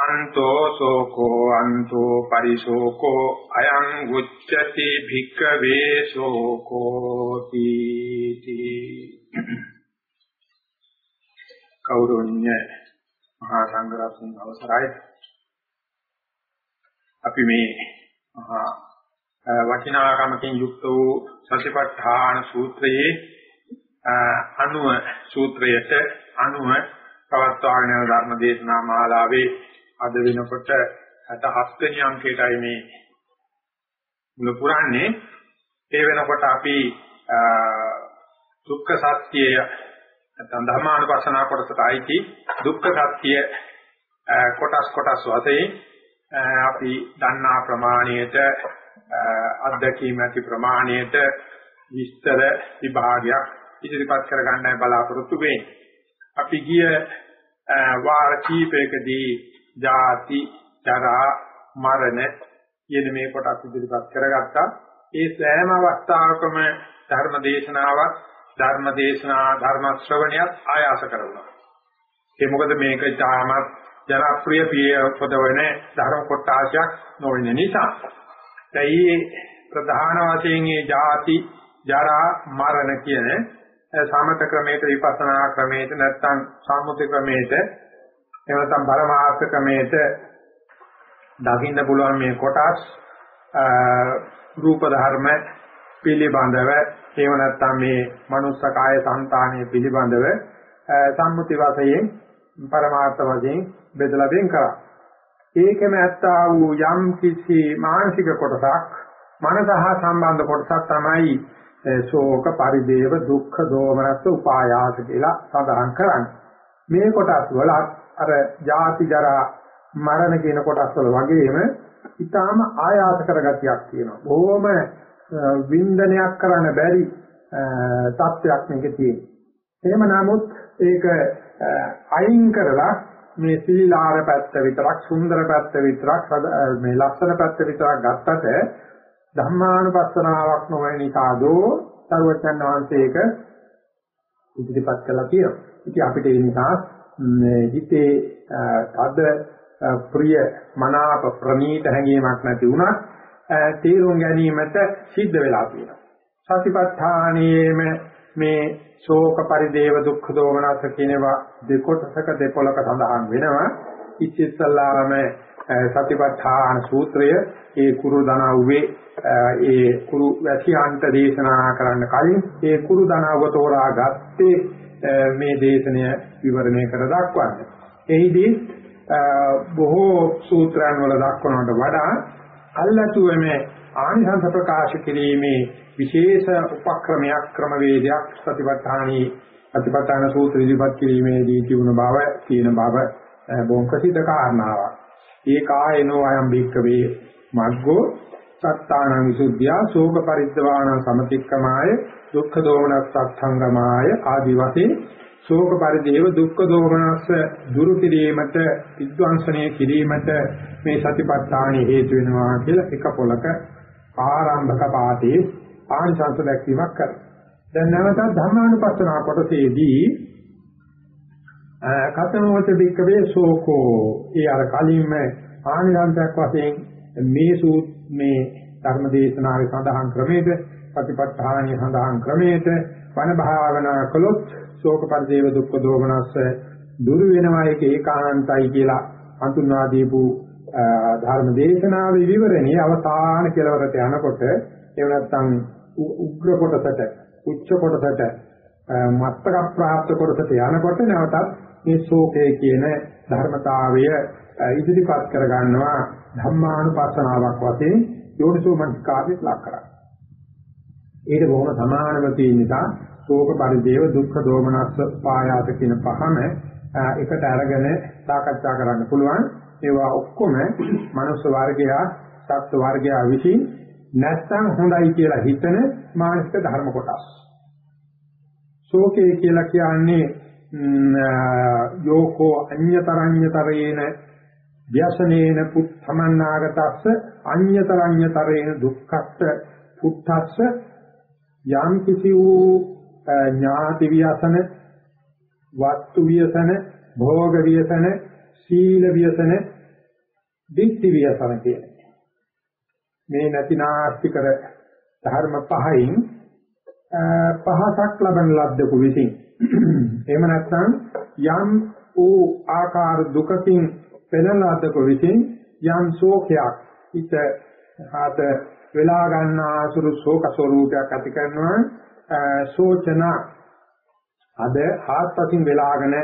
අන්තෝ සෝකෝ අන්තෝ පරිශෝකෝ අයං උච්චති භික්ඛවේ සෝකෝ තීති කෞරොඤ්ඤ මහා සංඝරත්න අවසරයි. අපි මේ මහා වචිනාකමකින් යුක්ත වූ සතිපට්ඨාන සූත්‍රයේ අනුව සූත්‍රයට අනුව පවත්වාගෙන ධර්ම දේශනා මාලාවේ අද වෙනකොට 67 වෙනි අංකයටයි මේ මුල පුරන්නේ. ඒ වෙනකොට අපි දුක්ඛ සත්‍යය නැත්නම් ධර්මානුපස්සනා කොටසට ආйти දුක්ඛ සත්‍ය කොටස් කොටස් වශයෙන් අපි දන්නා ප්‍රමාණයට අත්දැකීම් ඇති ප්‍රමාණයට විස්තර විභාගයක් ඉදිරිපත් කර ගන්නයි බලාපොරොත්තු වෙන්නේ. අපි ගිය වාර කීපයකදී ජාති, ජරා, මරණ කියන මේ කොටස් ඉදිරිපත් කරගත්තා. ඒ සෑම අවස්ථාවකම ධර්ම දේශනාවක්, ධර්ම දේශනා, ධර්ම ශ්‍රවණයක් ආයාස කරනවා. ඒ මොකද මේක තාමත් ජනප්‍රිය පිය පොදවන ධර්ම කොටාශයක් නොවන නිසා. ඒ ප්‍රධාන වශයෙන් මේ ජාති, ජරා, මරණ කියන සමත ක්‍රමයට විපස්සනා ක්‍රමයට නැත්නම් සම්මුති ක්‍රමයට එහෙම නැත්නම් පරමාර්ථ ක්‍රමයට දකින්න පුළුවන් මේ කොටස් රූප ධර්ම පිළිබඳව එහෙම නැත්නම් මේ මනුස්ස කාය సంతානය පිළිබඳව සම්මුති වශයෙන් පරමාර්ථ වශයෙන් බෙදලා වෙන් කරා. ඒකම ඇත්තා වූ යම් කිසි මානසික කොටසක් මනස හා සම්බන්ධ කොටසක් තමයි ශෝක පරිදේව දුක්ඛ දෝමනස්ස උපායාස කියලා සඳහන් කරන්නේ. මේ කොටස් වල අර ජාති ජරා මරණ කියන කොටස් වල වගේම ඊටාම ආයාස කරගතියක් තියෙනවා. බොහොම වින්දනයක් කරන්න බැරි තත්ත්වයක් මේකේ තියෙනවා. එහෙම නමුත් ඒක අයින් කරලා මේ සීලාර පැත්ත විතරක් සුන්දර පැත්ත විතරක් මේ ලස්සන පැත්ත විතරක් ගත්තට ධම්මානුපස්සනාවක් නොවන නිසාදෝ සර්වචන් වහන්සේක ඉදිරිපත් කළා කියනවා. ඉතින් අපිට ඒ නිසා හිතේ අද ප්‍රිය මනාප ප්‍රණීත හැඟීමක් නැති වුණත් තීරුම් ගැනීමට සිද්ධ වෙලා තියෙනවා. සතිපට්ඨානයේම මේ ශෝක පරිදේව දුක්ඛ දෝමනස කියනවා දෙකොටසක දෙපොලක සඳහන් වෙනවා. ඉච්ඡිතලාම සතිපට්ඨාන සූත්‍රය ඒ කුරු දනව්වේ ඒ කුරු වැසියන්ට දේශනා කරන්න කලින් ඒ කුරු දනව්ව තෝරා ගත්තේ මේ දේශනය විවරණය කර දක්වන්නේ. එහිදී බොහෝ සූත්‍රයන් වල දක්වනවට වඩා අල්ලතුවම ආනිසංස ප්‍රකාශ කිරීමේ විශේෂ උපක්‍රමයක් ක්‍රමවේදයක් සතිපට්ඨානී අතිපට්ඨාන සූත්‍ර ඉදිරිපත් කිරීමේදී තිබුණ බව තියෙන බව බොහොම ප්‍රසිද්ධ කාරණාවක්. ඒ කායනෝ අයම් බික්කවේ මග්ගෝ සත්තාන විසුද්ධියා ශෝක පරිද්දවාණ සමතික්කමාය දුක්ඛ දෝමනස්සංගමාය ආදි වශයෙන් ශෝක පරිදේව දුක්ඛ දෝමනස්ස දුරු කිරීමට විද්වංශනය කිරීමට මේ සතිපට්ඨානෙ හේතු වෙනවා කියලා එක පොලක ආරම්භක පාඨයේ ආනිසංස දැක්වීමක් කරා. දැන් නැවතත් ධර්මානුපස්සනා කොටසේදී කතනෝත වික්කවේ ශෝකෝ. ඒ අර කලින්ම ආනිසංසයක් වශයෙන් මේ සූත් මේ ධර්ම දේශනාවේ සඳහන් ක්‍රමයේද ප්‍රතිපත්තාණිය සඳහන් ක්‍රමයේද වන භාවනා කළොත් ශෝක පරිදේව දුක්ඛ දෝමනස්ස දුරු වෙනවා. ඒක ඒකාන්තයි කියලා හඳුන්වා දීපු ධර්ම දේශනාවේ විවරණේ අවසාන කෙලවරට යනකොට එහෙම නැත්නම් උග්‍ර කොටසට උච්ච කොටසට මත්තක ප්‍රාප්ත කොටසට යනකොට නැවතත් මේ ශෝකය කියන ධර්මතාවය ඉදිරිපත් කර ගන්නවා ධම්මානුපස්සනාවක් වශයෙන් යෝනිසෝ මනස්කාරයට ලක් කරා. ඒක බොහොම සමානව තියෙන නිසා ශෝක පරිදේව දුක්ඛ දෝමනස්ස පායාස කියන පහම එකට අරගෙන සාකච්ඡා කරන්න පුළුවන්. ඒවා ඔක්කොම මනුස්ස වර්ගයා, සත්ත්ව වර්ගයා විසින් නැත්තම් හොඳයි කියලා හිතන මානසික ධර්ම කොටස්. ශෝකය කියලා කියන්නේ යෝකෝ අඤ්‍යතරඤ්‍යතරේන ව්‍යසනේන පුත්තමන්නාගතස්ස අඤ්‍යතරඤ්‍යතරේන දුක්ඛස්ස පුත්තස්ස යම් කිසි වූ ඥාති ව්‍යසන වස්තු ව්‍යසන භෝග ව්‍යසන සීල ව්‍යසන දික්ටි වියසන කියන්නේ. මේ නැතිනාස්තිකර ධර්ම පහෙන් පහසක් ලබන ලද්දකු විසින් එහෙම නැත්නම් යම් වූ ආකාර දුකකින් පෙළෙන ලද්දකු විසින් යම් ශෝකයක් හිත හාත වෙලා ගන්න ආසුරු ශෝක ස්වરૂපයක් ඇති කරනවා. සෝචන අද හාත්පසින් වෙලාගෙන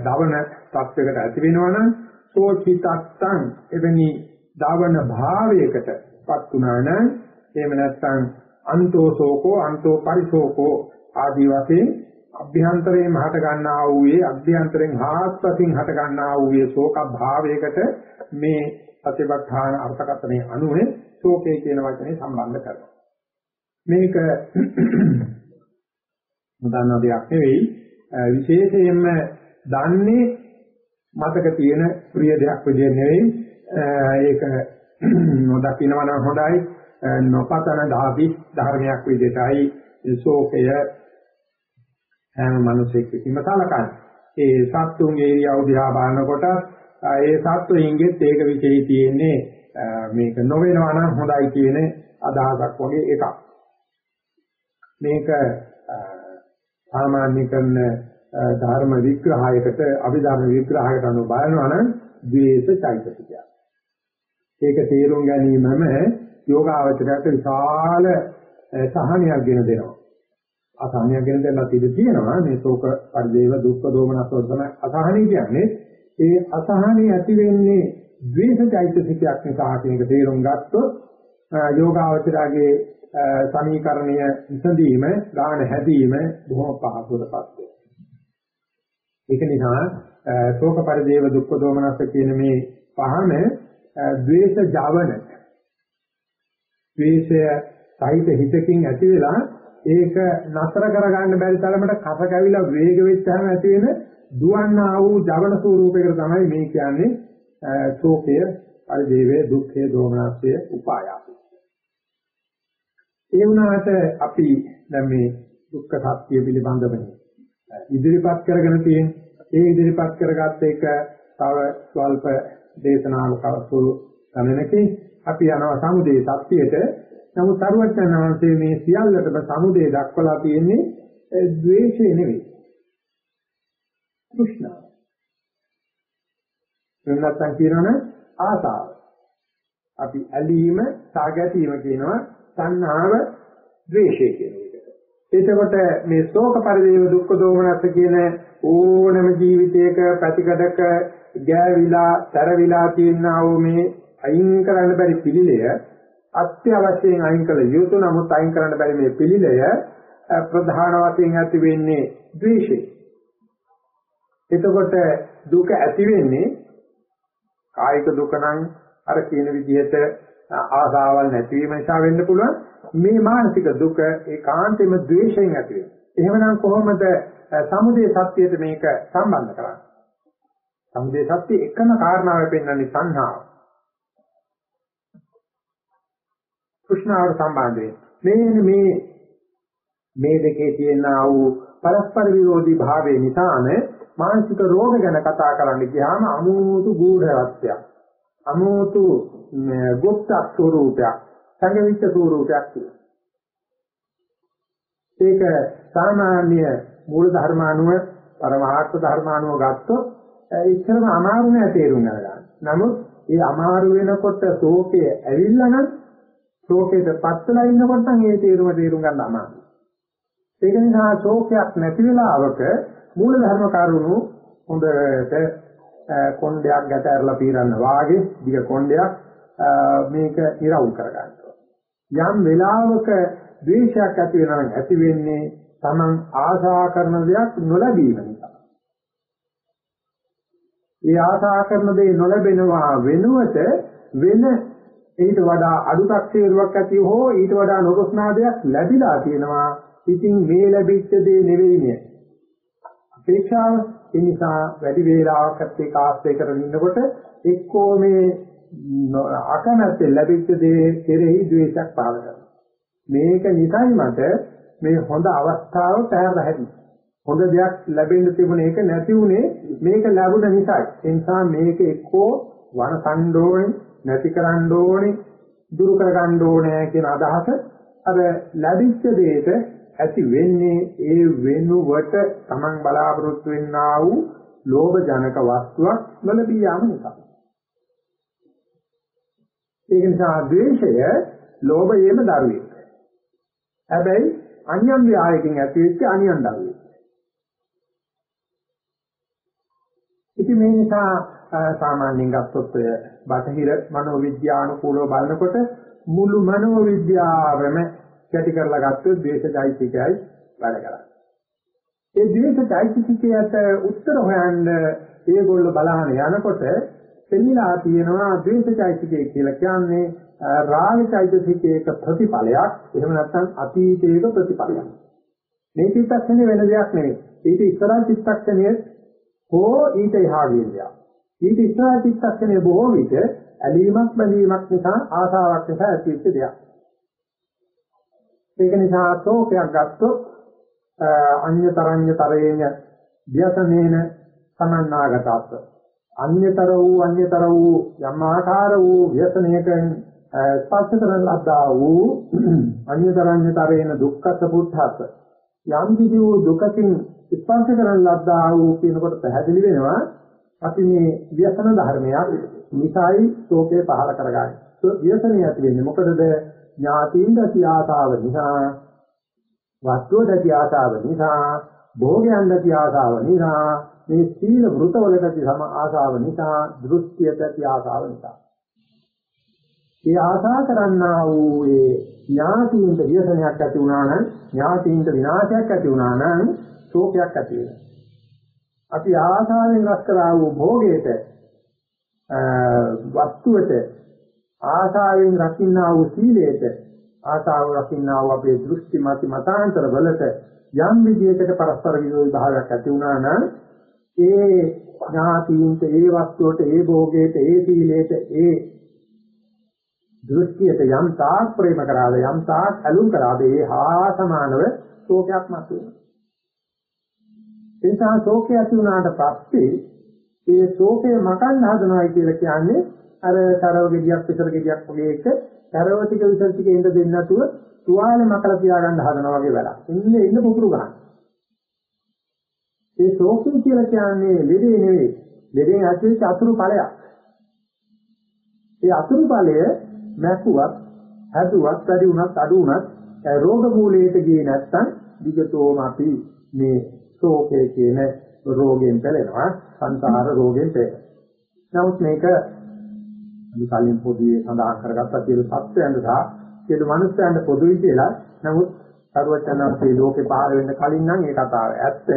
දවන තත්වයකට ඇති වෙනවනම් සෝචිතත්තං එවැනි දවන භාවයකටපත් වුණා නම් එහෙම නැත්නම් අන්තෝ සෝකෝ අන්තෝ පරිසෝකෝ ආදී වශයෙන් අභ්‍යන්තරයෙන් හට ගන්නා වූ ඒ අභ්‍යන්තරයෙන් හාත්පසින් හට ගන්නා වූ ඒ ශෝක භාවයකට මේ සතිපට්ඨාන අර්ථකථනයේ අනුවේ ශෝකේ කියන වචනේ සම්බන්ධ කරනවා. මේක මුදන්න දෙයක් නෙවෙයි. විශේෂයෙන්ම දන්නේ මතක තියෙන ප්‍රිය දෙයක් විදිහ නෙවෙයි. ඒක නොදකින්නවා නම් හොඳයි නොපතන ධාති ධර්මයක් විදිහටයි ශෝකය හැම මිනිසෙකටම සලකන්නේ ඒ සත්තුන්ගේ ඉරියව් දිහා බලනකොට ඒ සත්වයින්ගෙත් ඒක විශේෂයි තියෙන්නේ මේක නොවෙනවා නම් හොඳයි කියන අදහසක් වගේ එකක් මේක සාමාන්‍ය කරන ධර්ම විග්‍රහයකට අභිධර්ම විග්‍රහයකට අනුව බලනවා නම් ද්වේෂ චෛතසිකය. ඒක තේරුම් ගැනීමම යෝගාවචරයට විශාල සහනයක් ගෙන දෙනවා. අසහනයක් ගෙන දෙන්නත් ඉඩ තියෙනවා මේ ශෝක පරිදේව දුක්ඛ දෝමනස් වර්ධන අසහනිය කියන්නේ ඒ අසහනිය ඇති වෙන්නේ ද්වේෂ චෛතසිකයක් නිසා කියන එක තේරුම් ගත්තොත් යෝගාවචරයේ සමීකරණය විසඳීම ගාන හැදීම බොහොම පහසුවටපත් වෙනවා. ඒක නිසා ශෝක පරිදේව දුක්ඛ දෝමනස්ස කියන මේ පහම ද්වේෂ ජවන ද්වේෂය සහිත හිතකින් ඇති වෙලා ඒක නතර කරගන්න බැරි තරමට කස කැවිලා වේග වෙච්චාම ඇති වෙන දුවන්නා වූ ජවන ස්වරූපයකට තමයි මේ කියන්නේ ශෝකය පරිදේවය දුක්ඛය දෝමනස්සය උපායය ඒ වුණාට අපි දැන් මේ දුක්ඛ සත්‍ය පිළිබඳව ඉදිරිපත් කරගෙන තියෙන ඒ ඉදිරිපත් කරගත්ත එක තව ස්වල්ප දේශනාවක සුළු ගණනකින් අපි යනවා සමුදේ සත්‍යයට. නමුත් සරුවචනාංශයේ මේ සියල්ලටම සමුදේ දක්වලා තියෙන්නේ ද්වේෂය නෙවෙයි. කෘෂ්ණාව වෙනත්නම් කියනවනේ ආසාව. අපි ඇලීම සාගැටීම කියනවා තණ්හාව ද්වේෂය කියන එකට. එතකොට මේ ශෝක පරිදේව දුක්ඛ දෝමනස්ස කියන ඕනම ජීවිතයක පැතිකඩක ගෑවිලා, තරවිලා තියෙනා වූ මේ අයින් කරන්න බැරි පිළිලය අත්‍යවශ්‍යයෙන් අයින් කළ යුතු නමුත් අයින් කරන්න බැරි මේ පිළිලය ප්‍රධාන වශයෙන් ඇති වෙන්නේ ද්වේෂය. එතකොට දුක ඇති වෙන්නේ කායික දුක නම් අර කියන විදිහට ආසාවල් නැතිවීම නිසා වෙන්න පුළුවන් මේ මානසික දුක ඒකාන්තෙම ද්වේෂයෙන් ඇති වෙනවා. එහෙමනම් කොහොමද සමුදේ සත්‍යයට මේක සම්බන්ධ කරන්නේ? සමුදේ සත්‍ය එකම කාරණාව පෙන්වන්නේ සංහාව. කෘෂ්ණාවට සම්බන්ධ වෙන්නේ මේ මේ දෙකේ තියෙන ආ වූ පරස්පර විරෝධී භාවය නිසාම මානසික රෝග ගැන කතා කරන්න ගියාම අමුතු ගූඪත්වයක් අමෝතු ගුප්ත ස්වරූපයක් සංගවිච්ඡ ස්වරූපයක් තියෙනවා. ඒක සාමාන්‍ය මූල ධර්මානුව පරමාර්ථ ධර්මානුව ගත්තොත් ඒකම අමාරු නෑ තේරුම් ගන්න. නමුත් ඒ අමාරු වෙනකොට ශෝකය ඇවිල්ලා නම් ශෝකයට පත්වලා ඉන්නකොට නම් ඒ තේරුම තේරුම් ගන්න අමාරුයි. ඒක නිසා ශෝකයක් නැති වෙලාවක මූල ධර්ම කරුණු හොඳට කොණ්ඩයක් ගැට ඇරලා පීරන්න වාගේ දිග කොණ්ඩයක් මේක ඉරවුල් කරගන්නවා. යම් වෙලාවක ද්වේෂයක් ඇති වෙනවා නම් ඇති වෙන්නේ Taman ආශා කරන දෙයක් නොලැබීම නිසා. ඒ ආශා කරන දේ නොලැබෙනවා වෙනුවට වෙන ඊට වඩා අඩුක් තේරුවක් ඇති හෝ ඊට වඩා නොරොස්නා දෙයක් ලැබිලා තියෙනවා. ඉතින් මේ ලැබිච්ච දේ නෙවෙයිනේ. අපේක්ෂාව ඒ නිසා වැඩි වේලාවකට ඒක ආශ්‍රය කරගෙන ඉන්නකොට එක්කෝ මේ අකමැත්තෙන් ලැබිච්ච දේ කෙරෙහි ද්වේෂයක් පහළ කරනවා. මේක නිසයි මට මේ හොඳ අවස්ථාව පැහැරලා හැදී. හොඳ දෙයක් ලැබෙන්න තිබුණ එක නැති වුණේ මේක ලැබුණ නිසායි. ඒ නිසා මේක එක්කෝ වනසන්න ඕනේ, නැති කරන්න ඕනේ, දුරු කරගන්න ඕනේ කියන අදහස අර ලැබිච්ච දෙයට ඇති වෙන්නේ ඒ වෙනුවට Taman බලාපොරොත්තු වෙන්නා වූ ලෝභ ජනක වස්තුවක් නොලැබී යාම නිසා. ඒක නිසා ද්වේෂය ලෝභයේම දරුවෙක්. හැබැයි අන්‍යම් ව්‍යායකින් ඇතිවෙච්ච අනියම් දරුවෙක්. ඉතින් මේ නිසා සාමාන්‍යයෙන් ගත්තොත් ඔය බටහිර මනෝවිද්‍යානුකූලව බලනකොට මුළු මනෝවිද්‍යාවම කැටි කරලා ගත්තොත් ද්වේෂයිතිකයි වැඩ කරන්නේ. ඒ ද්වේෂයිතිකයට උත්තර හොයන්න ඒගොල්ලෝ බලහන යනකොට පෙන්නලා තියෙනවා ද්වේෂයිතිකය කියලා කියන්නේ රාගයිතිකයක ප්‍රතිඵලයක්. එහෙම නැත්නම් අතීතයක ප්‍රතිඵලයක්. මේ චිත්තක්ෂණේ වෙන දෙයක් නෙවෙයි. ඊට ඉස්සරහ චිත්තක්ෂණයේ හෝ ඊට එහා ගියලා. ඊට ඉස්සරහ චිත්තක්ෂණයේ බොහෝ විට ඇලීමක් බැඳීමක් නිසා ආසාවක් නිසා ඇතිවෙච්ච දෙයක්. ඒක නිසා ශෝකයක් ගත්තොත් අඤ්‍යතරඤ්‍යතරේන ව්‍යසනේන සමන්නාගතත් අඤ්‍යතර වූ අඤ්‍යතර වූ යම් ආකාර වූ ව්‍යසනයකින් ස්පර්ශ කරන ලද්දා වූ අඤ්‍යතරඤ්‍යතරේන දුක්ඛස පුත්තහස යම් කිසි වූ දුකකින් ස්පර්ශ කරන ලද්දා වූ කියනකොට පැහැදිලි වෙනවා අපි මේ ව්‍යසන ධර්මයක් නිසයි ශෝකේ පහල කරගන්නේ. ව්‍යසනිය ඇති වෙන්නේ මොකටද? ඥාතීන් දති ආසාව නිසා වස්තුව දති ආසාව නිසා භෝගයන් දති ආසාව නිසා මේ සීල වෘතවලට සම ආසාව නිසා දෘෂ්ටිය දති ආසාව නිසා ඒ ආසා කරන්නා වූ ඒ ඥාතීන්ට වියසනයක් ඇති වුණා නම් ඥාතීන්ට විනාශයක් ඇති වුණා නම් ශෝකයක් ඇති වෙනවා. අපි ආසාවෙන් රැස් කරා වූ භෝගයට වස්තුවට ආසාවෙන් රකින්නා වූ සීලයට ආසාව රකින්නා වූ අපේ දෘෂ්ටි මත මතාන්තර වලට යම් විදියකට පරස්පර විරෝධී භාවයක් ඇති වුණා නම් ඒ ඥාතීන්ට ඒ වස්තුවට ඒ භෝගයට ඒ සීලයට ඒ දෘෂ්ටියට යම් තාක් ප්‍රේම කරාද යම් තාක් ඇලුම් කරාද ඒ හා සමානව ශෝකයක් මතුවෙනවා. ඒ නිසා ශෝකය ඇති වුණාට පස්සේ ඒ ශෝකය මකන්න හදනවායි කියලා කියන්නේ අර තරව ගෙඩියක් විතර ගෙඩියක් වගේ එක තරව ටික විතර ටික ඉඳ දෙන්න නැතුව තුවාලේ මකලා තියාගන්න හදනවා වගේ වැඩක්. ඉන්නේ ඉන්න පුපුරු ගන්න. ඒ ශෝකය කියලා කියන්නේ ලෙඩේ නෙවෙයි. ලෙඩෙන් ඇතිවෙච්ච අතුරු ඵලයක්. ඒ අතුරු ඵලය මැකුවත්, හැදුවත්, වැඩි වුණත්, අඩු වුණත් රෝග මූලයට ගියේ නැත්නම් විගතෝම අපි මේ ශෝකය කියන රෝගයෙන් පෙළෙනවා, සංසාර රෝගයෙන් පෙළෙනවා. නමුත් මේක අපි කලින් පොදුවේ සඳහන් කරගත්තා සියලු සත්‍යයන්ට සහ සියලු මනුස්සයන්ට පොදුයි කියලා. නමුත් සරුවචනාංශයේ ලෝකේ පහළ වෙන්න කලින් නම් ඒ කතාව ඇත්ත.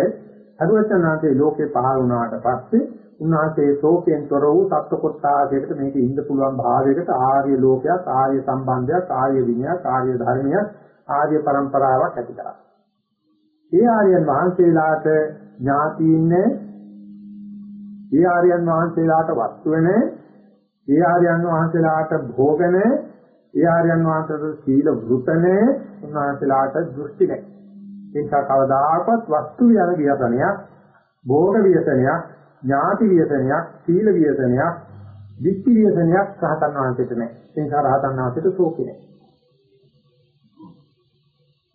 සරුවචනාංශයේ ලෝකේ පහළ වුණාට පස්සේ උන්වහන්සේ ශෝකයෙන් තොර වූ සත්කොත්තාසයකට මේක ඉන්න පුළුවන් භාවයකට ආර්ය ලෝකයක්, ආර්ය සම්බන්ධයක්, ආර්ය විනයක්, ආර්ය ධර්මයක්, ආර්ය પરම්පරාවක් ඇති කරා. ඒ ආර්යයන් වහන්සේලාට ඥාතියින්නේ ඒ ආර්යයන් වහන්සේලාට වස්තු වෙන්නේ ඒ ආර්යයන් වහන්සේලාට භෝගන ඒ ආර්යයන් වහන්සේලාට සීල වෘතන උන්වහන්සේලාට දෘෂ්ටි නැහැ. ඒක කවදාකවත් වස්තු වියන වියතනයක්, භෝග වියතනයක්, ඥාති වියතනයක්, සීල වියතනයක්, විත්ති වියතනයක් රහතන් වහන්සේට නැහැ. ඒ නිසා රහතන් වහන්සේට ශෝකේ නැහැ.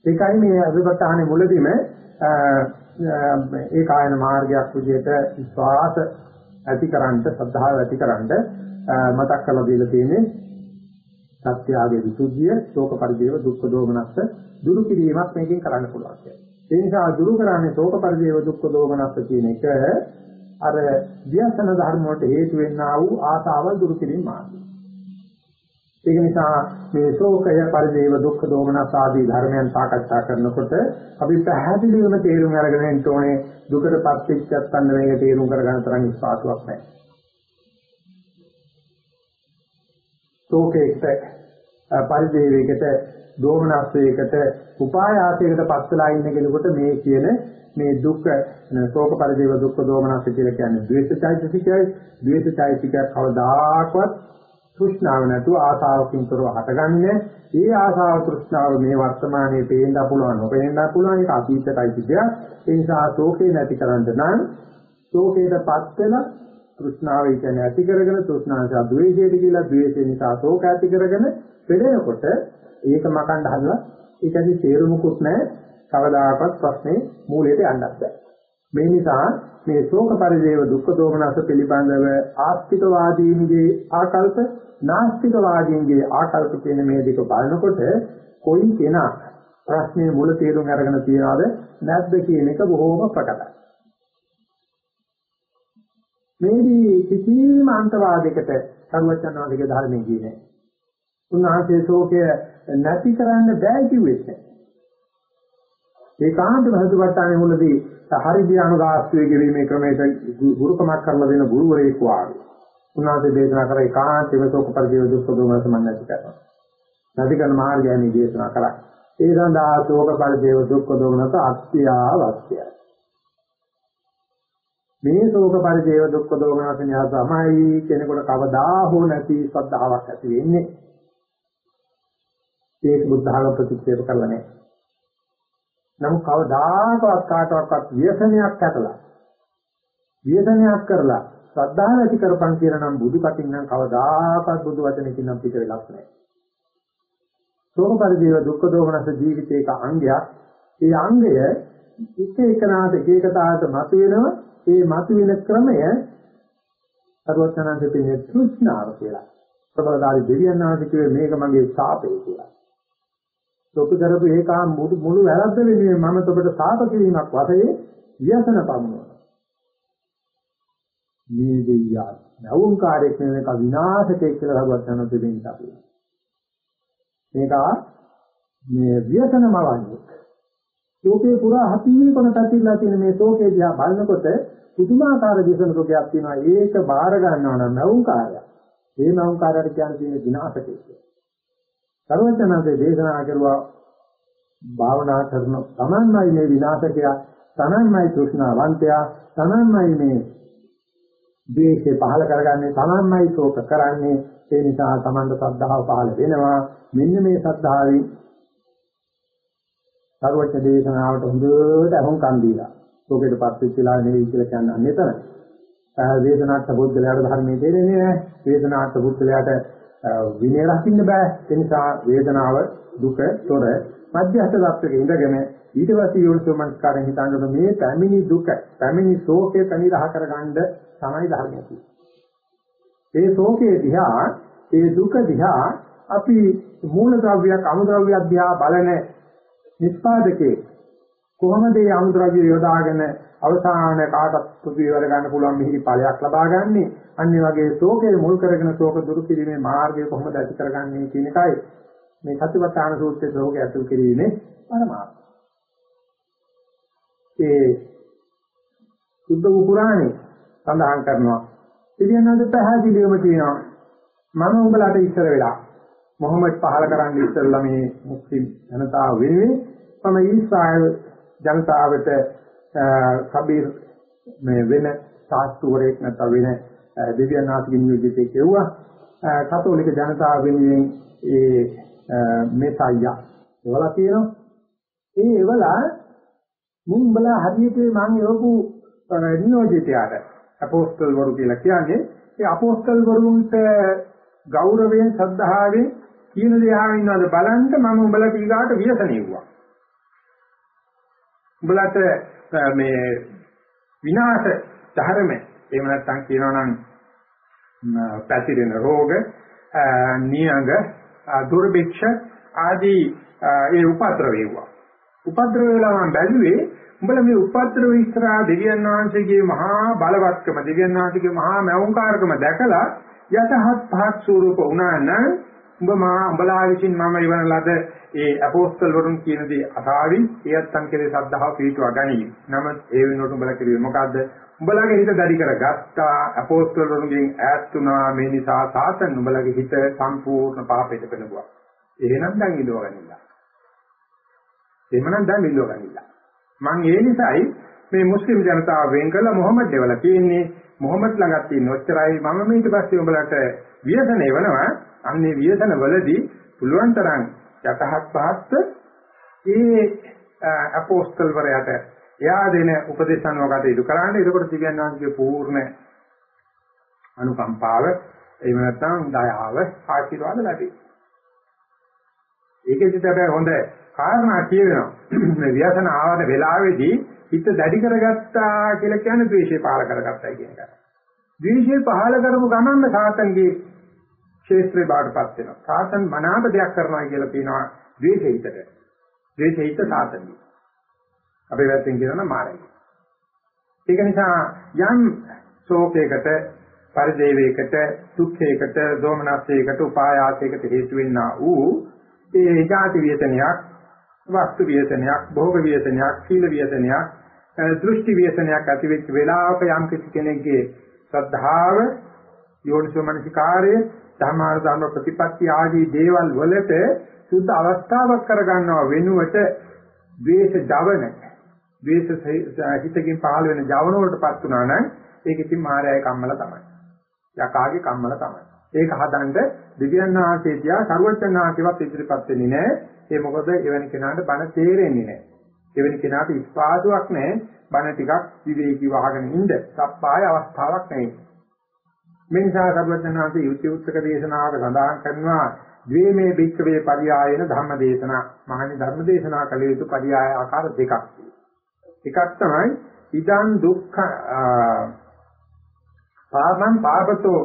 ඒකයි මේ අදුපතහනේ මුලදීම ඒ කායන මාර්ගයක් විදිහට විශ්වාස ඇතිකරන්ට, ශ්‍රද්ධාව ඇතිකරන්ට මතක් කරලා දීලා තියෙන්නේ සත්‍යාගේ විසුද්ධිය, ශෝක පරිදේව, දුක්ඛ දෝමනස්ස දුරු කිරීමක් මේකෙන් කරන්න පුළුවන් කියලා. ඒ නිසා දුරු කරන්නේ ශෝක පරිදේව, දුක්ඛ දෝමනස්ස කියන එක අර ව්‍යසන ධර්ම වලට හේතු වෙන්නා වූ ආසාවල් දුරු කිරීම මාර්ගය. ඒක නිසා මේ ශෝකය පරිදේව දුක්ඛ දෝමනස් ආදී ධර්මයන් සාකච්ඡා කරනකොට අපි පැහැදිලිවම තේරුම් අරගෙන ඉන්න ඕනේ දුකටපත් වෙච්චත් අන්න මේක තේරුම් කරගන්න තරම් විශ්වාසයක් නැහැ. ශෝකයකට පරිදේවයකට දෝමනස්සයකට උපායාසයකට පස්සලා ඉන්න කෙනෙකුට මේ කියන මේ දුක් ශෝක පරිදේව දුක්ඛ දෝමනස්ස කියලා කියන්නේ ද්වේෂයිතිකයි ද්වේෂයිතිකය කවදාකවත් තෘෂ්ණාව නැතුව ආසාවකින් තොරව හටගන්නේ. ඒ ආසාව තෘෂ්ණාව මේ වර්තමානයේ පේන්න පුළුවන් නොපේන්න පුළුවන්. ඒක අතීතයිතිකය ඒ නිසා ශෝකේ නැති කරන්න නම් ශෝකයටපත් වෙන තෘෂ්ණාව කියන්නේ ඇති කරගෙන තෘෂ්ණාව නිසා ද්වේෂයට කියලා ද්වේෂය නිසා ශෝක ඇති කරගෙන පෙළෙනකොට ඒක මකන්න හදලා ඒකදී තේරුමුකුත් නැහැ. කවදාකවත් ප්‍රශ්නේ මූලයට යන්නත් බෑ මේ නිසා මේ ශෝක පරිදේව දුක්ඛ දෝමනස පිළිබඳව ආස්තිකවාදීන්ගේ ආකල්ප නාස්තිකවාදීන්ගේ ආකල්ප කියන මේ දෙක බලනකොට කොයි කෙනා ප්‍රශ්නේ මුල තේරුම් අරගෙන තියනවද නැද්ද කියන එක බොහෝම ප්‍රකටයි මේදී කිසිම අන්තවාදයකට සර්වචන්නාදිගේ ධර්මයේ කියන්නේ. උන්වහන්සේ ශෝකය නැති කරන්න බෑ කිව්වෙත් නෑ. ඒකාන්ත භෞතිකවට්ටානේ මුලදී හරි ධ්‍යානුගාස්තුවේ ගෙවීමේ ක්‍රමයට ගුරුකමක් කරලා දෙන ගුරුවරයෙක් වාගේ. උන්වහන්සේ දේශනා කර ඒකාන්තව ශෝක පරිදේව දුක්ඛ දෝමන සම්බන්ධයි කරනවා. නැති කරන මාර්ගයනි දේශනා කරා. ඒ සඳහා ශෝක පරිදේව දුක්ඛ දෝමනත අත්‍යාවශ්‍යයි. මේ ශෝක පරිදේව දුක්ඛ දෝමනස න්‍යාස තමයි කෙනෙකුට කවදා හෝ නැති ශ්‍රද්ධාවක් ඇති වෙන්නේ. ඒක බුද්ධඝම ප්‍රතික්ෂේප කරලා නැහැ. නමුත් කවදාකවත් කාටවත් ව්‍යසනයක් ඇතලා ව්‍යසනයක් කරලා ශ්‍රද්ධාව ඇති කරපන් කියලා නම් බුදු කටින් නම් කවදාකවත් බුදු වචනකින් නම් පිට වෙලක් නැහැ. ශෝක පරිදේව දුක්ඛ දෝමනස ජීවිතේක අංගයක්. ඒ අංගය එක එකනාට එක එකතාවට මත වෙනවා ඒ මතුවෙන ක්‍රමය සරුවචනන්සේ පින්නේ තෘෂ්ණාව කියලා. ප්‍රබලදාරි දෙවියන් වහන්සේ කිව්වේ මේක මගේ ශාපය කියලා. ඔප කරපු ඒකා මුළු මුළු වැරද්ද වෙනුවෙන් මම ඔබට ශාප කිරීමක් වශයෙන් ව්‍යසන පමුණුවනවා. මේ දෙයියා නවුන්කාරයක් නෙවෙයි ක විනාශකෙක් කියලා සරුවචනන්සේ දෙන්න අපි. මේක මේ ව්‍යසනමවන්නේ. ශෝකේ පුරා හතියේ කොන පැතිරලා තියෙන මේ ශෝකේ දිහා බලනකොට පුදුමාකාර විසන රෝගයක් තියෙනවා ඒක බාර ගන්නවා නම් නවුංකාරය. ඒ නවුංකාරයට කියන්නේ තියෙන විනාශකේ කියලා. සර්වඥාන්සේ දේශනා කරුවා භාවනා කරන තමන්මයි මේ විනාශකයා තමන්මයි තෘෂ්ණාවන්තයා තමන්මයි මේ ද්වේෂය පහල කරගන්නේ තමන්මයි ශෝක කරන්නේ ඒ නිසා තමන්ට ශ්‍රද්ධාව පහල වෙනවා මෙන්න මේ ශ්‍රද්ධාවෙන් සර්වඥ දේශනාවට හොඳට අහුම්කම් දීලා ශෝකයටපත් වෙච්ච වෙලාව නෙවෙයි කියලා කියන්නේ මෙතන. වේදනාත් බුද්ධලයාට ධර්මයේ තේරෙන්නේ නැහැ. වේදනාත් බුද්ධලයාට විනය රකින්න බෑ. ඒ නිසා වේදනාව දුක තොර මධ්‍යස්ථ ත්‍ත්වයක ඉඳගෙන ඊට පස්සේ යෝනිසෝමනස්කාරයෙන් හිතනකොට මේ පැමිණි දුක, පැමිණි ශෝකය තනිරහ කරගන්න තමයි ධර්මය කියන්නේ. ඒ ශෝකයේ දිහා, ඒ දුක දිහා අපි මූල ද්‍රව්‍යයක් අමුද්‍රව්‍යයක් දිහා බලන නිස්පාදකේ කොහොමද මේ අමුද්‍රව්‍ය යොදාගෙන අවසාන කාටත් පුදුවිවර ගන්න පුළුවන් මිහිරි ඵලයක් ලබා ගන්නෙ අනිත් වගේ ශෝකයේ මුල් කරගෙන ශෝක දුරු කිරීමේ මාර්ගය කොහොමද ඇති කරගන්නේ කියන එකයි මේ සතිපට්ඨාන සූත්‍රයේ ශෝකය අතුල් කිරීමේ පරමාර්ථය. ඒ සුද්ධ පුරාණේ සඳහන් කරනවා පිළියනද පැහැදිලිවම කියනවා මම උඹලාට ඉස්සර වෙලා මොහොමඩ් පහල කරන්න ඉස්සරලා මේ මුස්ලිම් ජනතාව වෙනුවෙන් මම ඊශ්‍රායල් ජනතාවට කබීර් මේ වෙන සාස්තුවරයෙක් නැත්නම් වෙන දෙවියන් ආසිකින් නියුජිතේ කෙවුවා. කතෝලික ජනතාව වෙනුවෙන් ඒ මෙසයියා ඒවලා කියනවා ඒ ඒවලා මුන් බල හරියට මම යවපු නියෝජිතයාට අපෝස්තල් වරු කියලා කියන්නේ ඒ අපෝස්තල් වරුන්ට ගෞරවයෙන් ශ්‍රද්ධාවෙන් කියන දේ අහගෙන ඉන්නවද බලන්න මම උඹලා ටීගාට වියසනෙව්වා උඹලට මේ විනාශ ධර්ම එහෙම නැත්නම් කියනවා නම් පැතිරෙන රෝග නියඟ දුර්භික්ෂ ආදී ඒ උපද්‍රව වේවා. උපද්‍රව වෙලා මම බැලුවේ උඹලා මේ උපද්‍රව ඉස්සරහා දෙවියන් වහන්සේගේ මහා බලවත්කම දෙවියන් වහන්සේගේ මහා මෞංකාරකම දැකලා යටහත් පහත් ස්වරූප වුණා නම් උඹ මා උඹලා විසින් මම ඉවන ලද ඒ අපෝස්තල් වරුන් කියන දේ අසාවි එයත් අංකලේ සද්ධාව පිටුවා ගනී. නමුත් ඒ වෙනුවට උඹලා කිව්වේ මොකද්ද? උඹලාගේ හිත දැඩි කරගත්තා අපෝස්තල් වරුන්ගෙන් ඈත් වුණා මේ නිසා සාතන් උඹලාගේ හිත සම්පූර්ණ පාපයට පෙනුවා. එහෙනම් දැන් ඉලව ගනින්න. එහෙමනම් දැන් ඉලව ගනින්න. මං ඒ නිසායි මේ මුස්ලිම් ජනතාව වෙන් කළා මොහොමඩ් දෙවලා තියෙන්නේ මොහොමඩ් ළඟත් තියෙන ඔච්චරයි. මම ඊට පස්සේ උඹලට ව්‍යසනේ වෙනවා අන්නේ ව්‍යසන වලදී පුළුවන් තරම් යටහත් පහත් ඒ අපෝස්තල් වරයට එයා දෙන උපදේශ අනුව කටයුතු කරන්නේ. එතකොට දිව්‍යඥාන්ගේ පූර්ණ අනුකම්පාව එහෙම නැත්නම් දයාව ආශිර්වාද ලැබේ. ඒකෙදි තමයි හොඳ කාරණා කියවෙනවා. මේ ව්‍යසන ආවද වෙලාවේදී හිත දැඩි කරගත්තා කියලා කියන්නේ ද්වේෂය පහල කරගත්තා කියන එක. ද්වේෂය පහල කරපු ගමන්ම සාතන්ගේ ක්ෂේත්‍රේ බාටපත් වෙනවා. සාතන් මනාප දෙයක් කරනවා කියලා කියනවා ද්වේෂය හිතට. ද්වේෂය හිත සාතන්ගේ. අපේ පැත්තෙන් කියනවා නම් මාරයි. ඒක නිසා යම් ශෝකයකට පරිදේවයකට දුක්ඛයකට දෝමනස්සයකට උපායාසයකට හේතු වෙන්නා වූ ඒ ජාති වේතනයක් වස්තු වේතනයක් භෝග වේතනයක් සීල වේතනයක් දෘෂ්ටි වේතනයක් ඇති වෙච්ච වෙලාවක යම් කිසි කෙනෙක්ගේ ශ්‍රද්ධාව යෝනිසෝමනසිකාරය ධර්මාර ධර්ම ප්‍රතිපත්ති ආදී දේවල් වලට සුද්ධ අවස්ථාවක් කරගන්නව වෙනුවට ද්වේෂ ජවන ද්වේෂ හිතකින් පහළ වෙන ජවන වලටපත් වුණා නම් ඒක ඉතින් මායාවේ කම්මල තමයි. යකාගේ කම්මල තමයි. ඒක හදන්න දිව්‍යන් ආශ්‍රේ තියා සරුවචන් ආශ්‍රේවත් ඉදිරිපත් වෙන්නේ නැහැ. ඒ මොකද එවැනි කෙනාට බණ තේරෙන්නේ නැහැ. එවැනි කෙනාට ඉස්පාසුවක් නැහැ. බණ ටිකක් විවේකී වහගෙන ඉන්න සප්පාය අවස්ථාවක් නැහැ. මේ නිසා සරුවචන් ආශ්‍රේ යුක්ති උත්සක දේශනාවක සඳහන් කරනවා ද්වේමේ භික්ඛවේ පරියායන ධම්ම දේශනා. මහණි ධර්ම දේශනා කළ යුතු පරියාය ආකාර දෙකක්. එකක් තමයි ඉදං දුක්ඛ පාපං පාපතෝ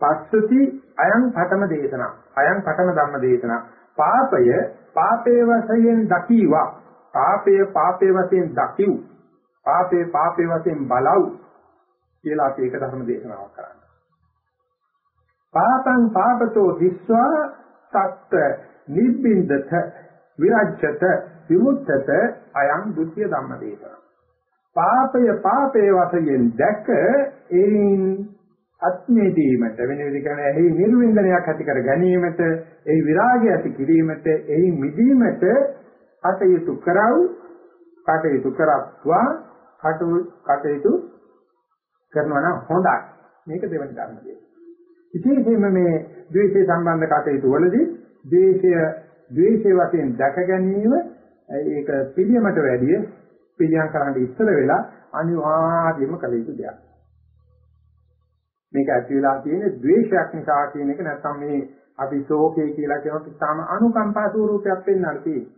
පස්සති අයං පඨම දේශනා අයං පඨම ධම්ම දේශනා පාපය පාපේ වශයෙන් දකීවා. පාපය පාපේ වශයෙන් දකිව්. පාපේ පාපේ වශයෙන් බලව් කියලා අපි ඒක ධර්ම දේශනාවක් කරන්නේ පාපං පාපතෝ දිස්වා සත්ත නිබ්බින්දත විරජ්‍යත විමුක්තත අයං ဒ ුතිය ධම්ම දේශනා. පාපය පාපේ වශයෙන් දැක එයින් අත්මේදීමට වෙන විදිහකට එහි නිර්වින්දනයක් ඇති කර ගැනීමට එහි විරාගය ඇති කිරීමට එහි මිදීමට කටයුතු කරව කටයුතු කරත්වා කටයුතු කරනවා නම් හොඳයි මේක දෙවන ධර්ම දෙය. විශේෂයෙන්ම මේ ද්වේෂය සම්බන්ධ කටයුතු වලදී ද්වේෂය ද්වේෂය වශයෙන් දැක ගැනීම ඒක පිළියමට වැඩිය පිළියම් කරන්න ඉස්සර වෙලා අනිවාර්යයෙන්ම කළ යුතු දෙයක්. මේක ඇති වෙලා තියෙන්නේ ද්වේෂයක් නිසා කියන එක නැත්නම් මේ අපි ශෝකේ කියලා කියනකොට ඉතාම අනුකම්පා ස්වරූපයක් පෙන්වන්න තියෙන්නේ.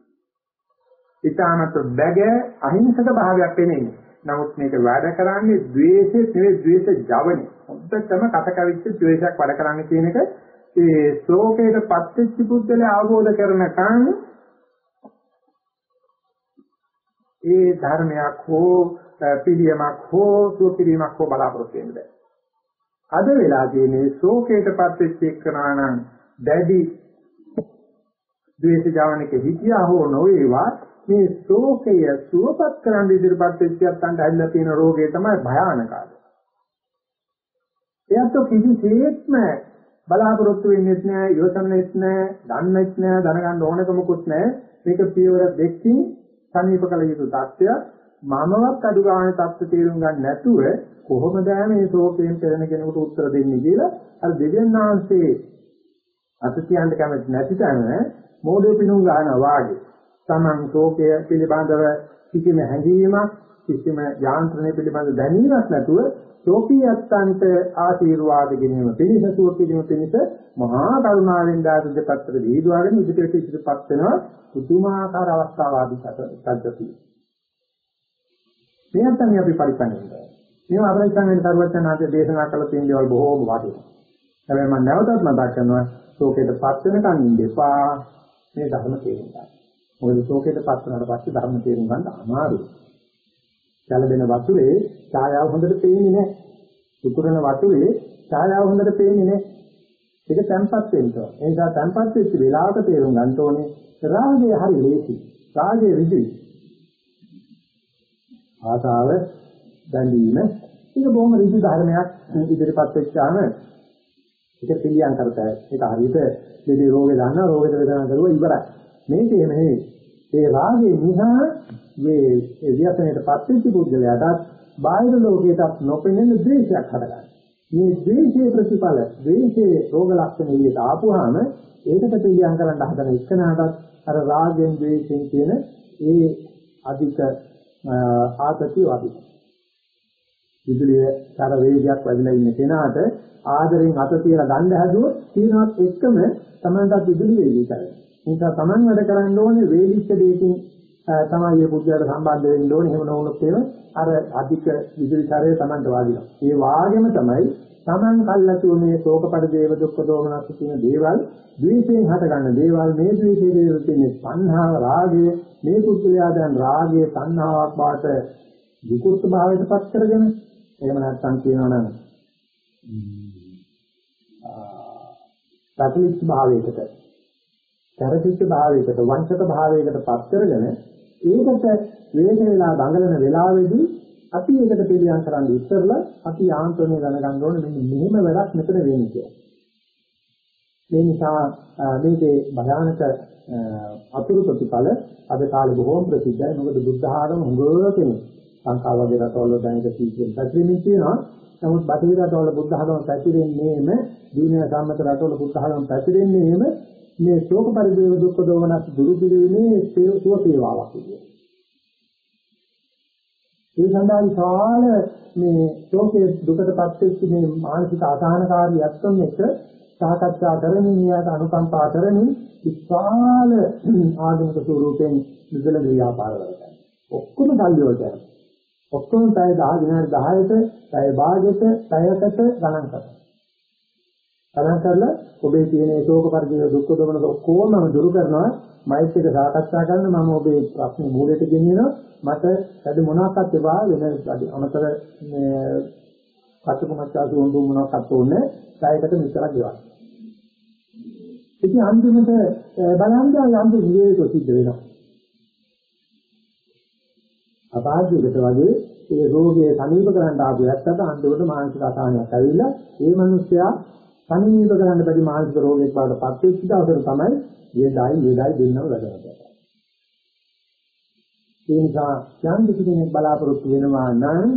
ඉතාමත් බැග අහිංසක භාවයක් පෙනෙන්නේ. නමුත් මේක වැඩ කරන්නේ ද්වේෂයේ නෙවෙයි ද්වේෂ ජවනේ. හොද්දටම කටකවිච්ච ද්වේෂයක් වැඩ කරන්නේ කියන එක ඒ ශෝකයට පත්වෙච්ච පුද්ගලයා අවබෝධ කරනකන් ඒ ධර්මයක් හෝ පිළියමක් හෝ සුපිරීමක් හෝ බලාපොරොත්තු වෙන්න බෑ. අද වෙලා තියෙන්නේ ශෝකයටපත් වෙච්ච එක්කනා නම් දැඩි ද්වේෂ ජාවනික හිතියා හෝ නොවේවා මේ ශෝකය සුවපත් කරන්න ඉදිරිපත් වෙච්ච යත්තන්ට ඇවිල්ලා තියෙන රෝගය තමයි භයානකයි. එයත් කිසිසේත්ම බලාපොරොත්තු වෙන්නේ නැහැ, යොසන්නෙත් නැහැ, දන්නෙත් නැහැ, දැනගන්න ඕනකමකුත් නැහැ. මේක පියවර දෙකකින් සමීප කළ යුතු தත්ත්වයක්. මමවත් අඩු ගන්න தත්ත්ව තේරුම් ගන්න නැතුව කොහොමද මේ ශෝකයෙන් පෙළෙන කෙනෙකුට උත්තර දෙන්නේ කියලා අර දෙවියන් වහන්සේ අසතියන්ට කැමති නැති තැන මෝඩේ පිණුම් ගන්නවා වාගේ. තමන් ශෝකය පිළිබඳව කිසිම හැඟීමක් කිසිම යාන්ත්‍රණය පිළිබඳ දැනීමක් නැතුව ශෝකීයත්තන්ට ආශිර්වාද ගැනීම පිණිස සුවපිරීම පිණිස මහා කරුණාවෙන් දාස දෙපත්තර දීදුවාගෙන ඉදිරියට ඉදිරියපත් වෙනවා. පුදුමාකාර අවස්ථාවාදී සත්‍යතියි මේ නැත්නම් අපි පරිපන්නේ මේවා අපේ සංගණන සර්වඥාන්සේ දේශනා කළ තියෙන දේවල් බොහෝම වටිනවා. හැබැයි මම නැවතත් මතක් කරනවා ශෝකයටපත් වෙනකන් ඉන්න එපා මේ ධර්ම තේරුම් ගන්න. මොකද ශෝකයටපත් වුණාට පස්සේ ධර්ම තේරුම් ගන්න අමාරුයි. කලබෙන වතුරේ ඡායාව හොඳට පේන්නේ නැහැ. උතුරන වතුරේ ඡායාව හොඳට පේන්නේ නැහැ. ඒක තැම්පත් වෙන්න ඕන. ඒ නිසා තැම්පත් වෙච්ච වෙලාවක තේරුම් ගන්න ඕනේ රාගය හරි ලේසි. රාගය ඍජුයි. ආසාව බැඳීම. ඒක බොහොම ඍජු ධර්මයක් ඉදිරිපත් වෙච්චාම ඒක පිළියම් කරතයි ඒක හරියට මේ රෝගේ දන්නා රෝගෙට වේදනා කරුවා ඉවරයි. මේක එහෙම නෙවෙයි. ඒ රාගය නිසා මේ වියසනයට පත්වෙච්ච පුද්ගලයාට බාහිර ලෝකයට නොපෙනෙන ද්වේෂයක් හදගන්නවා. මේ ද්වේෂයේ ප්‍රතිඵල ද්වේෂයේ රෝග ලක්ෂණ විදිහට ආපුවාම ඒකට පිළියම් කරන්න හදන එක්කනකට අර රාගයෙන් ද්වේෂයෙන් කියන ඒ අධික ආතතිය වදිනවා විදුලිය තර වේගයක් වැඩිලා ඉන්න කෙනාට ආදරෙන් අත තියලා ගන්න හැදුවොත් තියනවත් එක්කම Tamanටත් විදුලි වේවි කරන්නේ. ඒ නිසා Taman වැඩ කරන්න ඕනේ වේලිච්ච දෙයකින් තමයි මේ පුද්ගලයාට සම්බන්ධ වෙන්න ඕනේ. එහෙම නොවුනොත් එහෙම අර අධික විදුලි තරය Tamanට වාදිනවා. ඒ වාගෙම තමයි Taman කල්ලාතු මේ ශෝකපඩ දේව දුක්ඛ දෝමනස් කියන දේවල් ද්වේෂයෙන් හටගන්න දේවල් මේ ද්වේෂයේ දේවල් තියෙන සංහාව රාගය. මේ පුද්ගලයා දැන් රාගය සංහාවක් වාට විකෘත භාවයට පත් කරගෙන එහෙම නැත්නම් කියනවා නම් පැටලිච්ච භාවයකට තරකිච්ච භාවයකට වංශක භාවයකට පත් කරගෙන ඒකට වේද වේලා දඟලන වෙලාවේදී අපි ඒකට පිළියම් කරන්න ඉස්සරලා අපි යාන්ත්‍රණය දැනගන්න ඕනේ මෙන්න මෙහෙම වැඩක් මෙතන වෙන්නේ කියලා. මේ නිසා මේකේ භයානක අතුරු ප්‍රතිඵල අද කාලේ බොහෝම ප්‍රසිද්ධයි. මොකද බුද්ධ ආගම හුඟ කෙනෙක් ලංකාව වගේ රටවල දැනට සීක්‍රෙන් පැතිරෙන්නේ තියෙනවා. නමුත් බටහිර රටවල බුද්ධ ආගම පැතිරෙන්නේම දීන සම්මත රටවල බුද්ධ ආගම පැතිරෙන්නේම මේ ශෝක පරිදේව දුක්ඛ දෝමනස් දුරු කිරීමේ සුව සේවාවක් විදියට. ඒ සඳහා විශාල මේ ශෝකයේ දුකටපත් වෙච්ච මේ මානසික අසහනකාරී යත්තුන් එක සාකච්ඡා කරමින් යාට අනුකම්පා කරමින් විශාල ආගමික ස්වරූපයෙන් නිදල ව්‍යාපාර කරනවා. ඔක්කොම සල්ලි වලට යනවා. ඔක්කොම පැය 10 දිනකට 10ට පැය භාගයට පැයකට ගණන් කරනවා. ගණන් කරලා ඔබේ තියෙන ශෝක පරිදේ දුක්ඛ දොමන ඔක්කොම මම දුරු කරනවා. මයිත් එක සාකච්ඡා කරන මම ඔබේ ප්‍රශ්නේ මූලයට ගෙනියනවා. මට වැඩ මොනවාක්වත් එපා වෙන අමතර මේ කටුමච්චාසු වුණු මොනවාක්වත් ඕනේ. පැයකට විතරක් ගෙවන්න. ඉතින් අන්තිමට බලන්න යම් විවේක සිද්ධ වෙනවා. අපාර්ජයකට වගේ ඒ රෝගයේ සනීප කරන්න ආපු යත්තට අන්තිමට මානසික අසහනයක් ඇවිල්ලා ඒ මිනිස්සයා සනීප කරන්න බැරි මානසික රෝගයක් වඩ පත් වෙච්ච දවසට තමයි වේදයි වේදයි දෙන්නම වැඩකට. ඒ නිසා යම් කිසි කෙනෙක් බලාපොරොත්තු වෙනවා නම්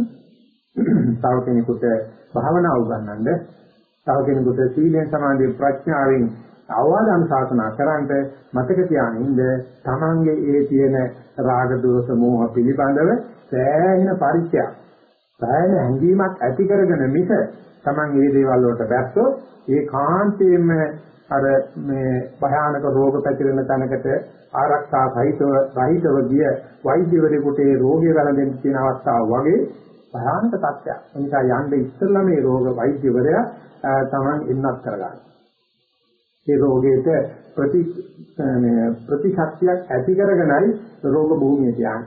තව කෙනෙකුට භාවනා උගන්වන්න තව කෙනෙකුට සීලෙන් සමාධියෙන් ප්‍රඥාවෙන් අවවාද අනුශාසනා කරන්ට මතක තියානින්ද තමන්ගේ ඒ තියෙන රාග දෝෂ මෝහ පිළිබඳව සෑහෙන පරිචයක් සෑහෙන හැඟීමක් ඇති කරගෙන මිස තමන් මේ දේවල් වලට බැස්සොත් ඒ කාන්තේම අර මේ භයානක රෝග පැතිරෙන තැනකට ආරක්ෂා සහිතව රහිතව ගිය වෛද්‍යවරයෙකුට ඒ රෝගය වැළඳෙන්න තියෙන අවස්ථාව වගේ භයානක තත්ත්වයක්. ඒ නිසා යන්න ඉස්සෙල්ලා මේ රෝග වෛද්‍යවරයා තමන් ඉන්නත් කරගන්න. ඒ රෝගයට ප්‍රති ප්‍රතිශක්තියක් ඇති කරගෙනයි රෝග භූමියට යන්නේ.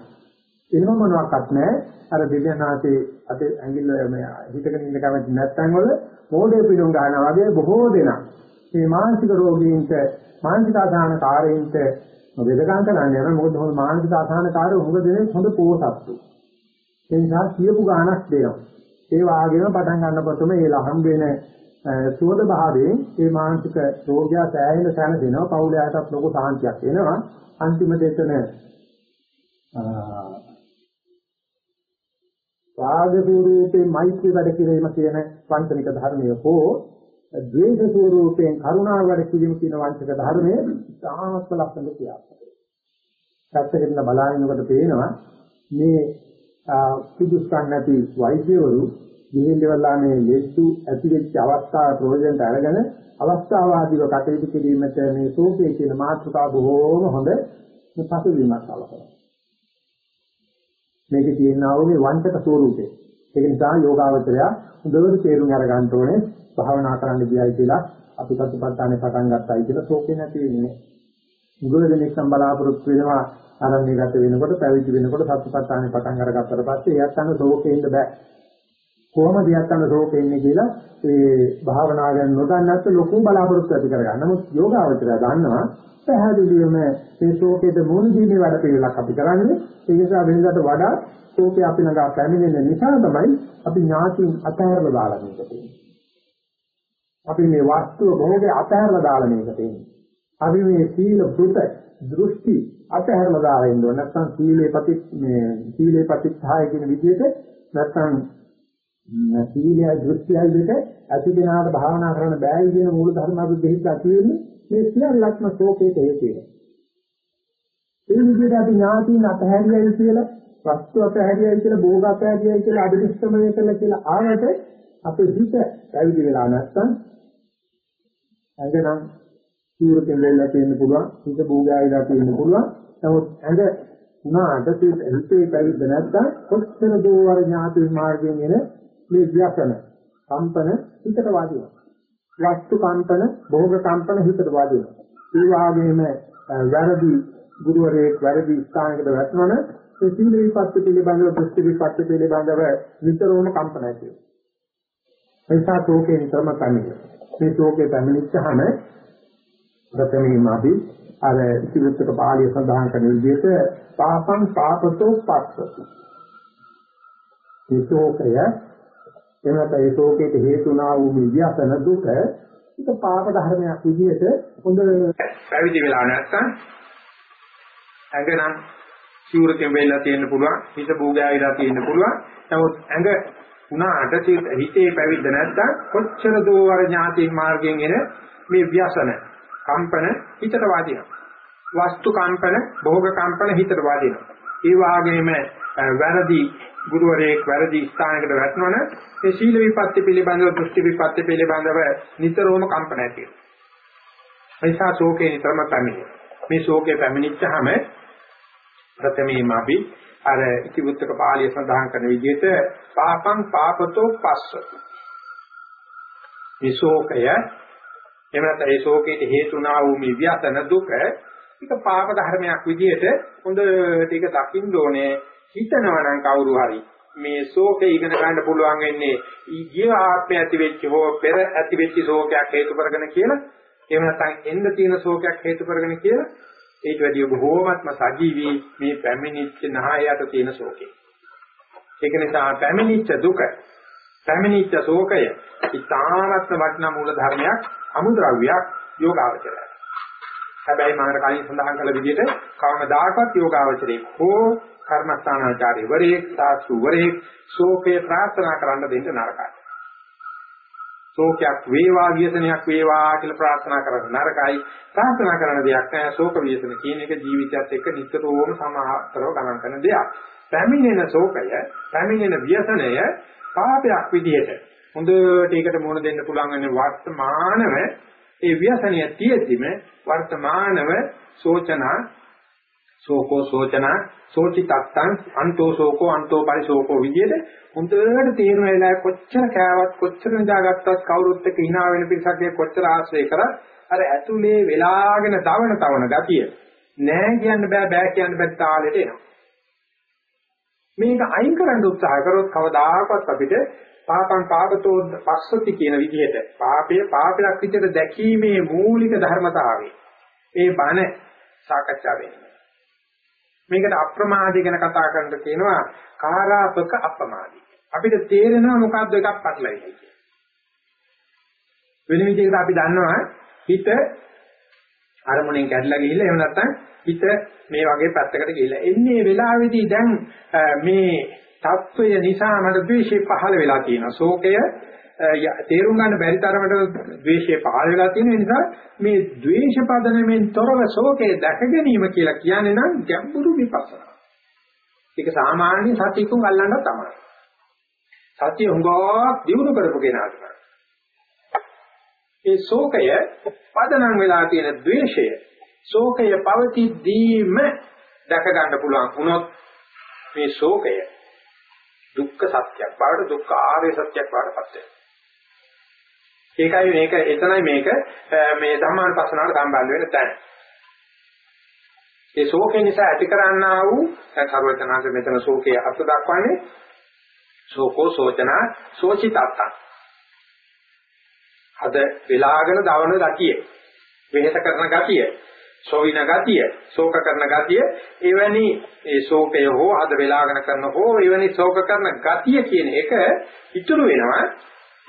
එහෙම මොනවාක්වත් නැහැ. අර දෙවියන්ාසේ අතේ ඇඟිල්ල මේ හිතගෙන ඉන්න කැමති නැත්නම් වල මොඩේ පිටුම් ගන්නවා වගේ බොහෝ දෙනා මේ මානසික රෝගීන්ට මානසික ආධාන කාරයින්ට වෙදකම් කරන්නේ නැහැ. මොකද හොඳ මානසික ආධාන කාරය හොඟ දෙනේ හොඳ පෝසත්තු. ඒ නිසා කියපු ගාණක් දෙනවා. ඒ වාගේම පටන් ගන්නකොටම ඒ ලහම් වෙන සුවද භාවයෙන් ඒ මානසික රෝගය සෑහෙන තැන දෙනවා පෞලයාටත් ලොකු සාන්තියක් එනවා අන්තිමට එතන රාග ස්වරූපේ මෛත්‍රී වැඩ කිරීම කියන වංචනික ධර්මය හෝ ද්වේෂ ස්වරූපයෙන් කරුණා වැඩ කිරීම කියන වංචක ධර්මය සාහස්ව ලක්ෂණ කියාපත. පැත්තකින් බලනකොට පේනවා මේ සුදුස්සන් නැති වෛද්‍යවරු ගිහිල්ලා මේ ලෙඩු ඇතිවෙච්ච අවස්ථාව ප්‍රයෝජනට අරගෙන අවස්ථාවාදීව කටයුතු කිරීමට මේ සෝකේ කියන මාතෘකාව බොහෝම හොඳ පසුබිමක් සලකනවා. මේකේ තියෙනා වූ මේ වංචක ස්වરૂපේ. ඒක නිසා යෝගාවචරය හොඳට තේරුම් අරගන්න ඕනේ භාවනා කරන්න ගියයි කියලා අපි සතුටපත්තානේ පටන් ගත්තයි කියලා සෝකේ නැති වෙන්නේ. මුගල දෙනෙක් සම් බලාපොරොත්තු වෙනවා ආරණ්‍ය ගත වෙනකොට පැවිදි වෙනකොට සතුටපත්තානේ පටන් අරගත්තට පස්සේ එයාට අන්න සෝකේ ඉන්න බෑ. කොහොමද යත්තන රෝපේ ඉන්නේ කියලා ඒ භාවනා ගැන නොදන්නත් ලොකු බලාපොරොත්තු ඇති කරගන්න. නමුත් යෝගාවචරය දන්නවා පැහැදිලිවම මේ ශෝකයේ මුල් දීමේ වැඩ පිළිවෙලක් අපි කරන්නේ. ඒ නිසා වෙනදාට වඩා ශෝකේ අපි ළඟ පැමිණෙන නිසා තමයි අපි ඥාතින් අතහැරලා දාලා මේක තියෙන්නේ. අපි මේ වස්තුව භෝගේ අතහැරලා දාලා මේක තියෙන්නේ. අපි මේ සීල පුත දෘෂ්ටි අතහැරලා දාලා ඉන්න ඕන. නැත්නම් සීලේ ප්‍රති මේ සීලේ ප්‍රතිස්ථාය කියන විදිහට නැත්නම් සීලය දෘෂ්ටියයි දෙක ඇතිදෙනාට භාවනා කරන්න බෑයි කියන මූල ධර්ම අපි දෙහිලා තියෙන්නේ මේ සියල්ලක්ම ශෝකයට හේතු වෙනවා. ඒ විදිහට අපි ඥාතින් අතහැරියයි කියලා, වස්තු අතහැරියයි කියලා, භෝග අතහැරියයි කියලා අදිරිෂ්ඨමනය කළා කියලා ආවට අපේ හිත පැවිදි වෙලා නැත්නම් ඇඟනම් සූරකෙන් වෙලා තියෙන්න පුළුවන් හිත බෝගාවිලා තියෙන්න පුළුවන්. නමුත් ඇඟ උනාට හිතේ පැවිද්ද නැත්නම් කොච්චර දෝවර ඥාති මාර්ගයෙන් එන මේ ව්‍යසන කම්පන හිතට වාදිනවා. වස්තු කම්පන භෝග කම්පන හිතට වාදිනවා. ඒ වගේම වැරදි ගුරුවරයෙක් වැරදි ස්ථානයකට වැටෙනවන ඒ සීල විපත්ති පිළිබඳව දෘෂ්ටි විපත්ති පිළිබඳව නිතරම කම්පන ඇති වෙනවා. ඒ නිසා තෝකේ නිතරම පැමිණෙනවා. මේ තෝකේ පැමිණිච්චහම ප්‍රථමයෙන්ම අපි අර ඉතිවිත්තක පාළිය සඳහන් කරන විදිහට පාපං පාපතෝ පස්සති. මේ ශෝකය එනත ඒ ශෝකයට හේතුනා වූ විද්‍යාසන දුක ඒක පාප ධර්මයක් විදිහට හොඳ පැවිදි වෙලා නැත්නම් ඇඟනම් සිවුරකින් වෙලා තියෙන්න පුළුවන් හිත බූගෑවිලා තියෙන්න පුළුවන් නමුත් ඇඟ උනාට හිතේ පැවිද්ද නැත්නම් කොච්චර දෝ වර ඥාති මාර්ගයෙන් එන මේ ව්‍යසන කම්පන හිතට වාදිනවා වස්තු කම්පන භෝග කම්පන හිතට වාදිනවා ඒ වාගේම වැරදි ගුරුවරයෙක් වැරදි ස්ථානයකට වැටෙනවනේ ඒ සීල විපත්ති පිළිබඳව දෘෂ්ටි විපත්ති පිළිබඳව නිතරම කම්පන ඇති වෙනවා. නිසා ශෝකේ නිතරම පැමිණෙනවා. මේ ශෝකේ පැමිණිච්චාම ප්‍රථමයෙන්ම අපි අර ඉතිවුත්තක පාළිය සඳහන් කරන විදිහට පාපං පාපතෝ පස්ස. මේ ශෝකය එහෙම නැත්නම් ඒ ශෝකයට හේතුනා වූ මේ ව්‍යසන දුක ඒක පාප ධර්මයක් විදිහට හොඳට ඒක දකින්න ඕනේ. හිතනවා නම් කවුරු හරි මේ ශෝකේ ඉගෙන ගන්න පුළුවන් වෙන්නේ ඊගිය ආත්මය ඇති වෙච්ච හෝ පෙර ඇති වෙච්ච ශෝකයක් හේතු කරගෙන කියලා. එහෙම නැත්නම් එන්න තියෙන ශෝකයක් හේතු කරගෙන කියලා. ඊට වැඩිය බොහෝමත්ම සජීවී මේ පැමිණිච්ච නහයට තියෙන ශෝකේ ඒක නිසා පැමිණිච්ච දුක පැමිණිච්ච ශෝකය ඉතාමත්ම වටිනා මූල ධර්මයක් අමුද්‍රව්‍යයක් යෝගාවචරය හැබැයි මම කලින් සඳහන් කළ විදිහට කවමදාකවත් යෝගාවචරයේ හෝ කර්මස්ථානාචාර්ය වරේක් සාසු වරේක් ශෝකේ ප්‍රාර්ථනා කරන්න දෙන්න නරකයි. ශෝකයක් වේවා වියසනයක් වේවා කියලා ප්‍රාර්ථනා කරන නරකයි. ප්‍රාර්ථනා කරන දෙයක් නෑ ශෝක වියසන කියන එක ජීවිතයත් එක්ක නිතරම සමාහතරව ගණන් කරන දෙයක්. පැමිණෙන ශෝකය, පැමිණෙන වියසනය පාපයක් විදිහට හොඳට ඒකට මුහුණ දෙන්න පුළුවන් වෙන වර්තමානව ඒ ව්‍යසනය තියෙද්දිම වර්තමානව සෝචනා සෝකෝ සෝචනා සෝචිතත්තං අන්තෝ සෝකෝ අන්තෝ පරිසෝකෝ විදියට හොඳට තේරෙන වෙලාව කොච්චර කෑවත් කොච්චර නිදාගත්තත් කවුරුත් එක්ක hina වෙන පිරිසක් කොච්චර ආශ්‍රය කරත් අර ඇතුලේ වෙලාගෙන තවන තවන ගතිය නෑ කියන්න බෑ බෑ කියන්න බෑ තාලෙට එනවා. මේක අයින් කරන්න උත්සාහ කරොත් කවදාකවත් අපිට පාපං පාපතෝ පස්සති කියන විදිහට පාපය පාපයක් විදිහට දැකීමේ මූලික ධර්මතාවය ඒ බණ සාකච්ඡා වෙන්නේ. මේකට අප්‍රමාදී ගැන කතා කරන්න තියෙනවා කාරාපක අප්‍රමාදී. අපිට තේරෙනවා මොකද්ද එකක් පටලයි කියන්නේ. වෙන විදිහකට අපි දන්නවා හිත අරමුණෙන් කැඩලා ගිහිල්ලා එහෙම නැත්නම් හිත මේ වගේ පැත්තකට ගිහිල්ලා. එන්නේ වෙලාවේදී දැන් මේ තත්වය නිසා මට ද්වේෂය පහළ වෙලා තියෙනවා. ශෝකය තේරුම් ගන්න බැරි තරමට ද්වේෂය පහළ වෙලා තියෙන නිසා මේ ද්වේෂ පදනමෙන් තොරව ශෝකය දැක ගැනීම කියලා කියන්නේ නම් ගැඹුරු විපස්සනා. ඒක සාමාන්‍ය සතියකින් අල්ලන්න තමයි. සතිය හුඟක් දිනු කරපු කෙනාට. ඒ ශෝකය පදනම් වෙලා තියෙන ද්වේෂය ශෝකය පවතිද්දීම දැක ගන්න පුළුවන් වුණොත් මේ ශෝකය දුක්ඛ සත්‍යයක් බවට දුක්ඛ ආර්ය සත්‍යයක් බවට පත් වෙනවා. ඒකයි මේක එතනයි මේක මේ ධම්මානුපස්සනාවට සම්බන්ධ වෙන තැන. ඒ ශෝකේ නිසා ඇති කරන්නා වූ සර්වචනාංශ මෙතන ශෝකයේ අර්ථ දක්වන්නේ ශෝකෝ සෝචනා සෝචිතත්ත. අද වෙලාගෙන දවන ගතිය, වෙහෙස කරන ගතිය, සෝවින ගතිය, ශෝක කරන ගතිය, එවැනි ඒ ශෝකය හෝ අද වෙලාගෙන කරන හෝ එවැනි ශෝක කරන ගතිය කියන එක ඉතුරු වෙනවා.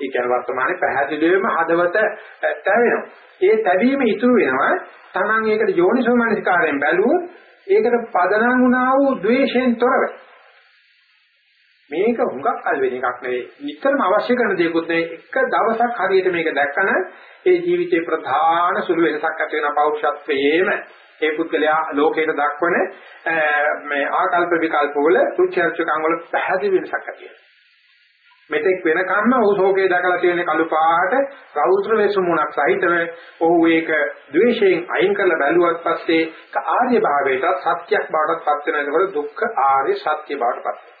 ඒ කියන්නේ වර්තමානයේ පැහැදිලිවම හදවත තැවෙනවා. ඒ තැවීම ඉතුරු වෙනවා. Taman ඒකට යෝනිසෝමනසිකාරයෙන් බැලුවොත් ඒකට පදනම් වුණා වූ ද්වේෂයෙන් තොරව. මේක හුඟක් කල් වෙන එකක් නෙවෙයි. නිතරම අවශ්‍ය කරන දෙයක්වත් නෙවෙයි. එක දවසක් හරියට මේක දැක්කම ඒ ජීවිතේ ප්‍රධාන සුළු වෙනසක් ඇති වෙන පෞරුෂත්වයේම ඒ පුද්ගලයා ලෝකයට දක්වන මේ ආකල්ප විකල්ප වල සුචර්චකම් වල පැහැදිලි වෙනසක් ඇති වෙනවා. මෙතෙක් වෙනකම්ම ඔහු ශෝකේ දැකලා තියෙන කළු පාට රෞද්‍ර වෙසුමුණක් සහිතව ඔහු ඒක ද්වේෂයෙන් අයින් කරලා බැලුවත් පස්සේ ආර්ය භාවයට සත්‍යක් බවට පත් වෙනකොට දුක්ඛ ආර්ය සත්‍ය බවට පත්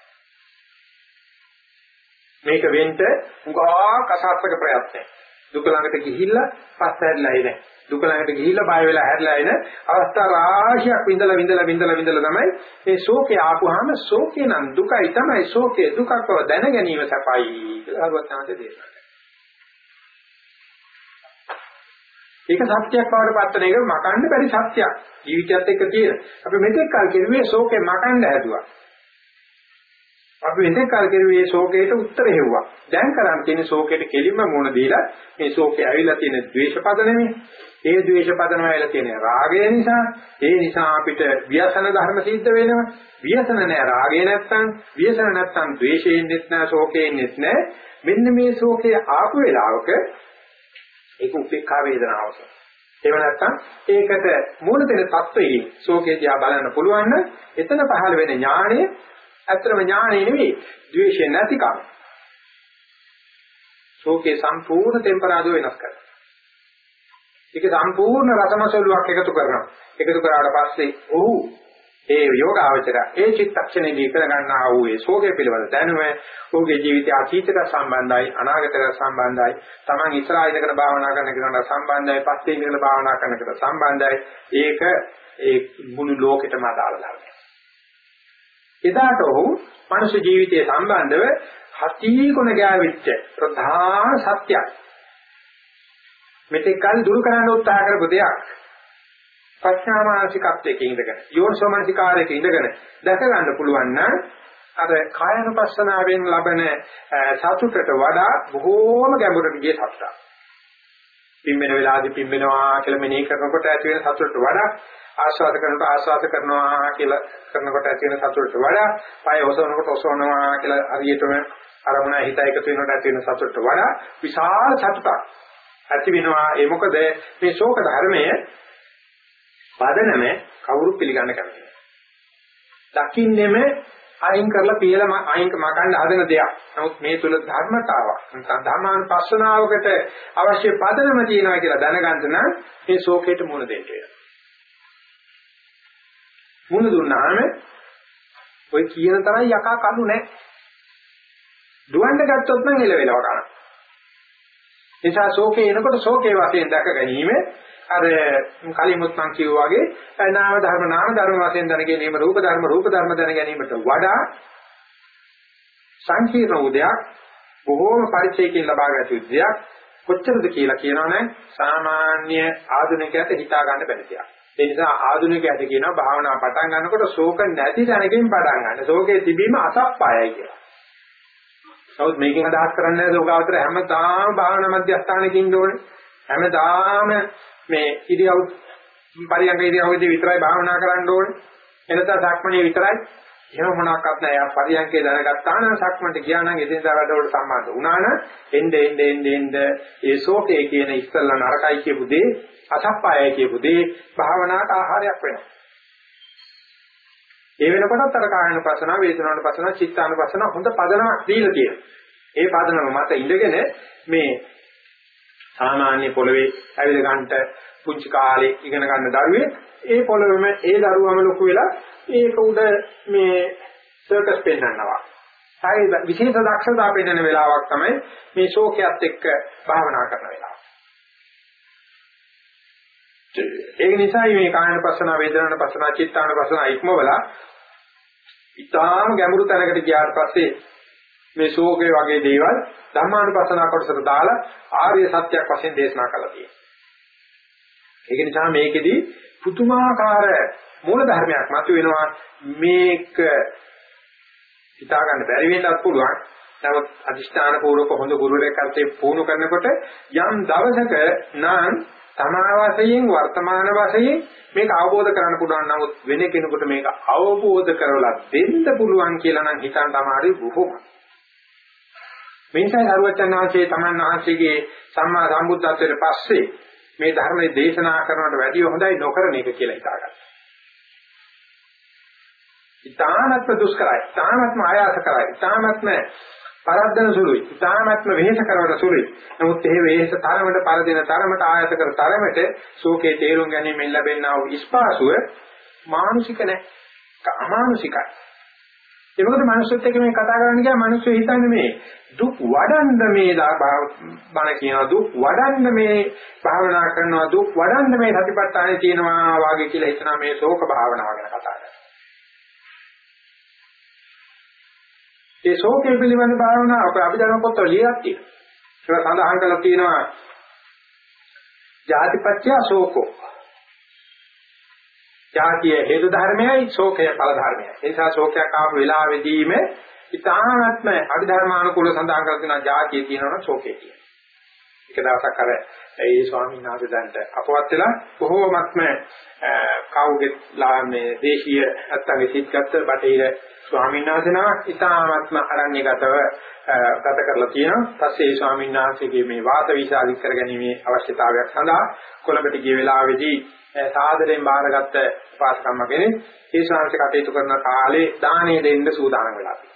මේක වෙන්න උගා කසාත්මක ප්‍රයත්නය දුක ළඟට ගිහිල්ලා පස්ස හැරිලා ඉන්නේ දුක ළඟට ගිහිල්ලා බය වෙලා හැරිලා එන අවස්ථා රාශියක් විඳලා විඳලා විඳලා විඳලා තමයි මේ ශෝකේ ආපුවාම ශෝකේ නම් දුකයි තමයි ශෝකේ දුකක් බව දැන ගැනීම සපයි කියලා හරුවත් තමයි දේශනා ඒක සත්‍යයක් බවට පත් වෙන එක මකන්න බැරි සත්‍යයක් ජීවිතයත් එක්ක තියෙන. අපි මෙතෙක් කල් කිව්වේ ශෝකේ මකන්න හැදුවා. අපි මෙතෙක් කල් කෙරුවේ ශෝකයට උත්තර හෙව්වා. දැන් කරන් තියෙන ශෝකයට කෙලින්ම මුණ දීලා මේ ශෝකේ ඇවිල්ලා තියෙන ද්වේෂපද නෙමෙයි. ඒ ද්වේෂපදම ඇවිල්ලා තියෙන රාගය නිසා. ඒ නිසා අපිට ව්‍යසන ධර්ම සිද්ධ වෙනවා. ව්‍යසන නෑ රාගය නැත්තම්, ව්‍යසන නැත්තම් ද්වේෂයෙන්ෙත් නෑ, ශෝකයෙන්ෙත් නෑ. මෙන්න මේ ශෝකය ආපු වෙලාවක ඒක උපේක්ඛා වේදනාවක. එහෙම නැත්නම් ඒකට මූල දෙන தත්වෙයි ශෝකේ දිහා බලන්න පුළුවන් නම් එතන පහළ වෙන ඥාණය ඇත්තම ඥානෙ නෙවෙයි, ද්වේෂය නැතිකම. ශෝකේ සම්පූර්ණ ටෙම්පරාදු වෙනස් කරනවා. ඒක සම්පූර්ණ රසමසලුවක් එකතු කරනවා. එකතු කරාට පස්සේ ඔහු ඒ යෝගාවචර ඒ චිත්තක්ෂණයේදී කර ගන්නා වූ ඒ ශෝකය පිළිබඳ දැනුම ඔහුගේ ජීවිතය අතීතයට සම්බන්ධයි අනාගතයට සම්බන්ධයි Taman ඉස්සරහා ඉඳගෙන භාවනා කරන කෙනාට සම්බන්ධයි පස්සේ ඉඳගෙන භාවනා කරන කෙනාට සම්බන්ධයි ඒක ඒ මුළු ලෝකෙටම අදාළ ධර්මයක් එදාට ඔහු මනුෂ්‍ය ජීවිතය සම්බන්ධව හති ගුණ ගෑවිච්ච ප්‍රධාන සත්‍යයක්. මෙතෙක් කල දුරු කරන්න උත්සාහ කරපු දෙයක්. ප්‍රඥා මානසිකත්වයක ඉඳගෙන යෝනිසෝ මානසිකාරයක ඉඳගෙන දැක ගන්න පුළුවන් නම් අර කායනුපස්සනාවෙන් ලබන සතුටට වඩා බොහෝම ගැඹුරට ගිය සතුටක්. පිම්බෙන වෙලාවදී පිම්බෙනවා කියලා මෙනෙහි කරනකොට ඇති වෙන සතුටට වඩා ආස්වාද කරනකොට ආස්වාද කරනවා කියලා කරනකොට ඇති වෙන සතුටට වඩා පය ඔසවනකොට ඔසවනවා කියලා හරියටම අරමුණ හිත එකතු වෙනකොට ඇති වෙන සතුටට වඩා විශාල සතුටක් ඇති වෙනවා ඒ මොකද මේ ශෝක ධර්මය පදනම කවුරු පිළිගන්න කැමති දකින්නෙම අයින් කරලා පියලා අයින් මකන්න හදන දෙයක්. නමුත් මේ තුල ධර්මතාවක් ධර්මානුපස්සනාවකට අවශ්‍ය පදනම තියෙනවා කියලා දැනගන්න නම් මේ ශෝකයට මුහුණ දෙන්න වෙනවා. මුණ දුන්නාම ඔය කියන තරම් යකා කළු නැහැ. දුවන්න ගත්තොත් නම් එලවෙලව කරා. නිසා ශෝකේ එනකොට ශෝකේ වශයෙන් දැක ගැනීම අර කලිමුත් මං කිව්වා වගේ නාම ධර්ම නාම ධර්ම වශයෙන් දැන ගැනීම රූප ධර්ම රූප ධර්ම දැන ගැනීමට වඩා සංකීර්ණ උදයක් බොහෝම පරිචයකින් ලබා ගත යුතු දෙයක් කොච්චරද කියලා කියනවනේ සාමාන්‍ය ආධුනිකයට හිතා ගන්න බැරි දෙයක්. ඒ නිසා ආධුනිකයට කියනවා භාවනා පටන් ගන්නකොට ශෝක නැති තැනකින් පටන් ගන්න. ශෝකේ තිබීම අසප්පායයි කියලා. නමුත් මේකෙන් අදහස් කරන්නේ ශෝකාවතර හැමදාම භාවනා මධ්‍යස්ථානයේ ඉන්න ඕනේ. හැමදාම මේ ඉරියව් පරියංග ඉරියව්වේදී විතරයි භාවනා කරන්න ඕනේ. එනතන සක්මණේ විතරයි. එහෙම මොනවාක්වත් නැහැ. යා පරියංගේ දැනගත්තා නම් සක්මණට ගියා නම් එදිනදා වැඩවලට සම්බන්ධ වුණා නම් එnde ende ende ende ඒ ශෝකයේ කියන ඉස්සල්ලා නරකයි කියපු දේ අසප්පායයි කියපු දේ භාවනාවට ආහාරයක් වෙනවා. ඒ වෙනකොටත් අර කායනුපසන, වේදනානුපසන, චිත්තානුපසන හොඳ පදනමක් දීලා තියෙනවා. ඒ පදනම මත ඉඳගෙන මේ සාමාන්‍ය පොළවේ ඇවිද ගන්නට පුංචි කාලේ ඉගෙන ගන්න දරුවේ ඒ පොළොවේම ඒ දරුවම ලොකු වෙලා ඒක උඩ මේ සර්කස් පෙන්වනවා. සායි විශේෂ දක්ෂතා පෙන්වන වෙලාවක් තමයි මේ ශෝකයක් එක්ක භාවනා කරන වෙලාව. ඒක නිසා මේ කායනපස්සන, වේදනානපස්සන, චිත්තානපස්සන ඉක්මවලා ඊටාම ගැඹුරු තැනකට ගියාට පස්සේ මේ ශෝකේ වගේ දේවල් ධර්මානුපස්සන කොටසට දාලා ආර්ය සත්‍යයක් වශයෙන් දේශනා කළා තියෙනවා. ඒක නිසා මේකෙදි පුදුමාකාර මූල ධර්මයක් මතුවෙනවා මේක හිතා ගන්න බැරි වෙන්නත් පුළුවන්. නමුත් අදිෂ්ඨාන පූර්වක හොඳ ගුරුවරයෙක් අතේ පුහුණු කරනකොට යම් දවසක නම් තමා වශයෙන් වර්තමාන වශයෙන් මේක අවබෝධ කරගන්න පුළුවන් නමුත් වෙන කෙනෙකුට මේක අවබෝධ කරලා දෙන්න පුළුවන් කියලා නම් හිතන්න අමාරුයි බොහොම. මේසයි අරුවචනාංශයේ තමන් වහන්සේගේ සම්මා සම්බුද්ධත්වයට පස්සේ මේ ධර්මයේ දේශනා කරනවට වැඩිය හොඳයි නොකරන එක කියලා හිතාගත්තා. ඊතානත්ම දුෂ්කරයි, ඊතානත්ම ආයාස කරයි, ඊතානත්ම පරද්දන සුළුයි. ඉතාමත්ම වෙහෙස කරවන සුළුයි. නමුත් ඒ වෙහෙස තරමට පරදින තරමට ආයත කර තරමට ශෝකේ තේරුම් ගැනීමෙන් ලැබෙනා වූ ස්පාසුව මානසික නැහැ. අමානුෂිකයි. ඒ මොකද මිනිස්සුත් එක්ක මේ කතා කරන්න ගියා මිනිස්සු හිතන්නේ මේ දුක් වඩන්න මේ බණ කියනවා දුක් වඩන්න මේ භාවනා කරනවා දුක් වඩන්න මේ සතිපට්ඨානේ තියෙනවා වාගේ කියලා හිතනවා මේ ශෝක භාවනාව ගැන කතා කරනවා. ඒ ශෝකය පිළිබඳ භාවනාව අපේ අභිධර්ම පොත්වල ලියලා තියෙනවා. ඒක සඳහන් කරලා තියෙනවා ජාතිපත්‍ය ශෝකෝ. ජාතිය හේතු ධර්මයයි ශෝකය ඵල ධර්මයයි. ඒ නිසා ශෝකයක් ආපු වෙලාවෙදීම ඉතාමත්ම අභිධර්මානුකූල සඳහන් කරලා තියෙනවා ජාතිය කියනවනම් ශෝකය කියනවා. එක දවසක් අර ඒ ස්වාමීන් වහන්සේ දැන්ට අපවත් වෙලා බොහෝමත්ම කවුගේ මේ දේශීය නැත්තම් සිත්ගත් බටහිර ස්වාමීන් වහන්සේ නමක් ඉතාමත්ම අරණ්‍යගතව ගත කරලා තියෙනවා. පස්සේ ඒ ස්වාමීන් වහන්සේගේ මේ වාත විසාදික කරගැනීමේ අවශ්‍යතාවයක් සඳහා කොළඹට ගිය වෙලාවේදී සාදරයෙන් බාරගත්ත පාස්කම්ම කෙනෙක් ඒ ශාංශ කටයුතු කරන කාලේ දාණය දෙන්න සූදානම් වෙලා තියෙනවා.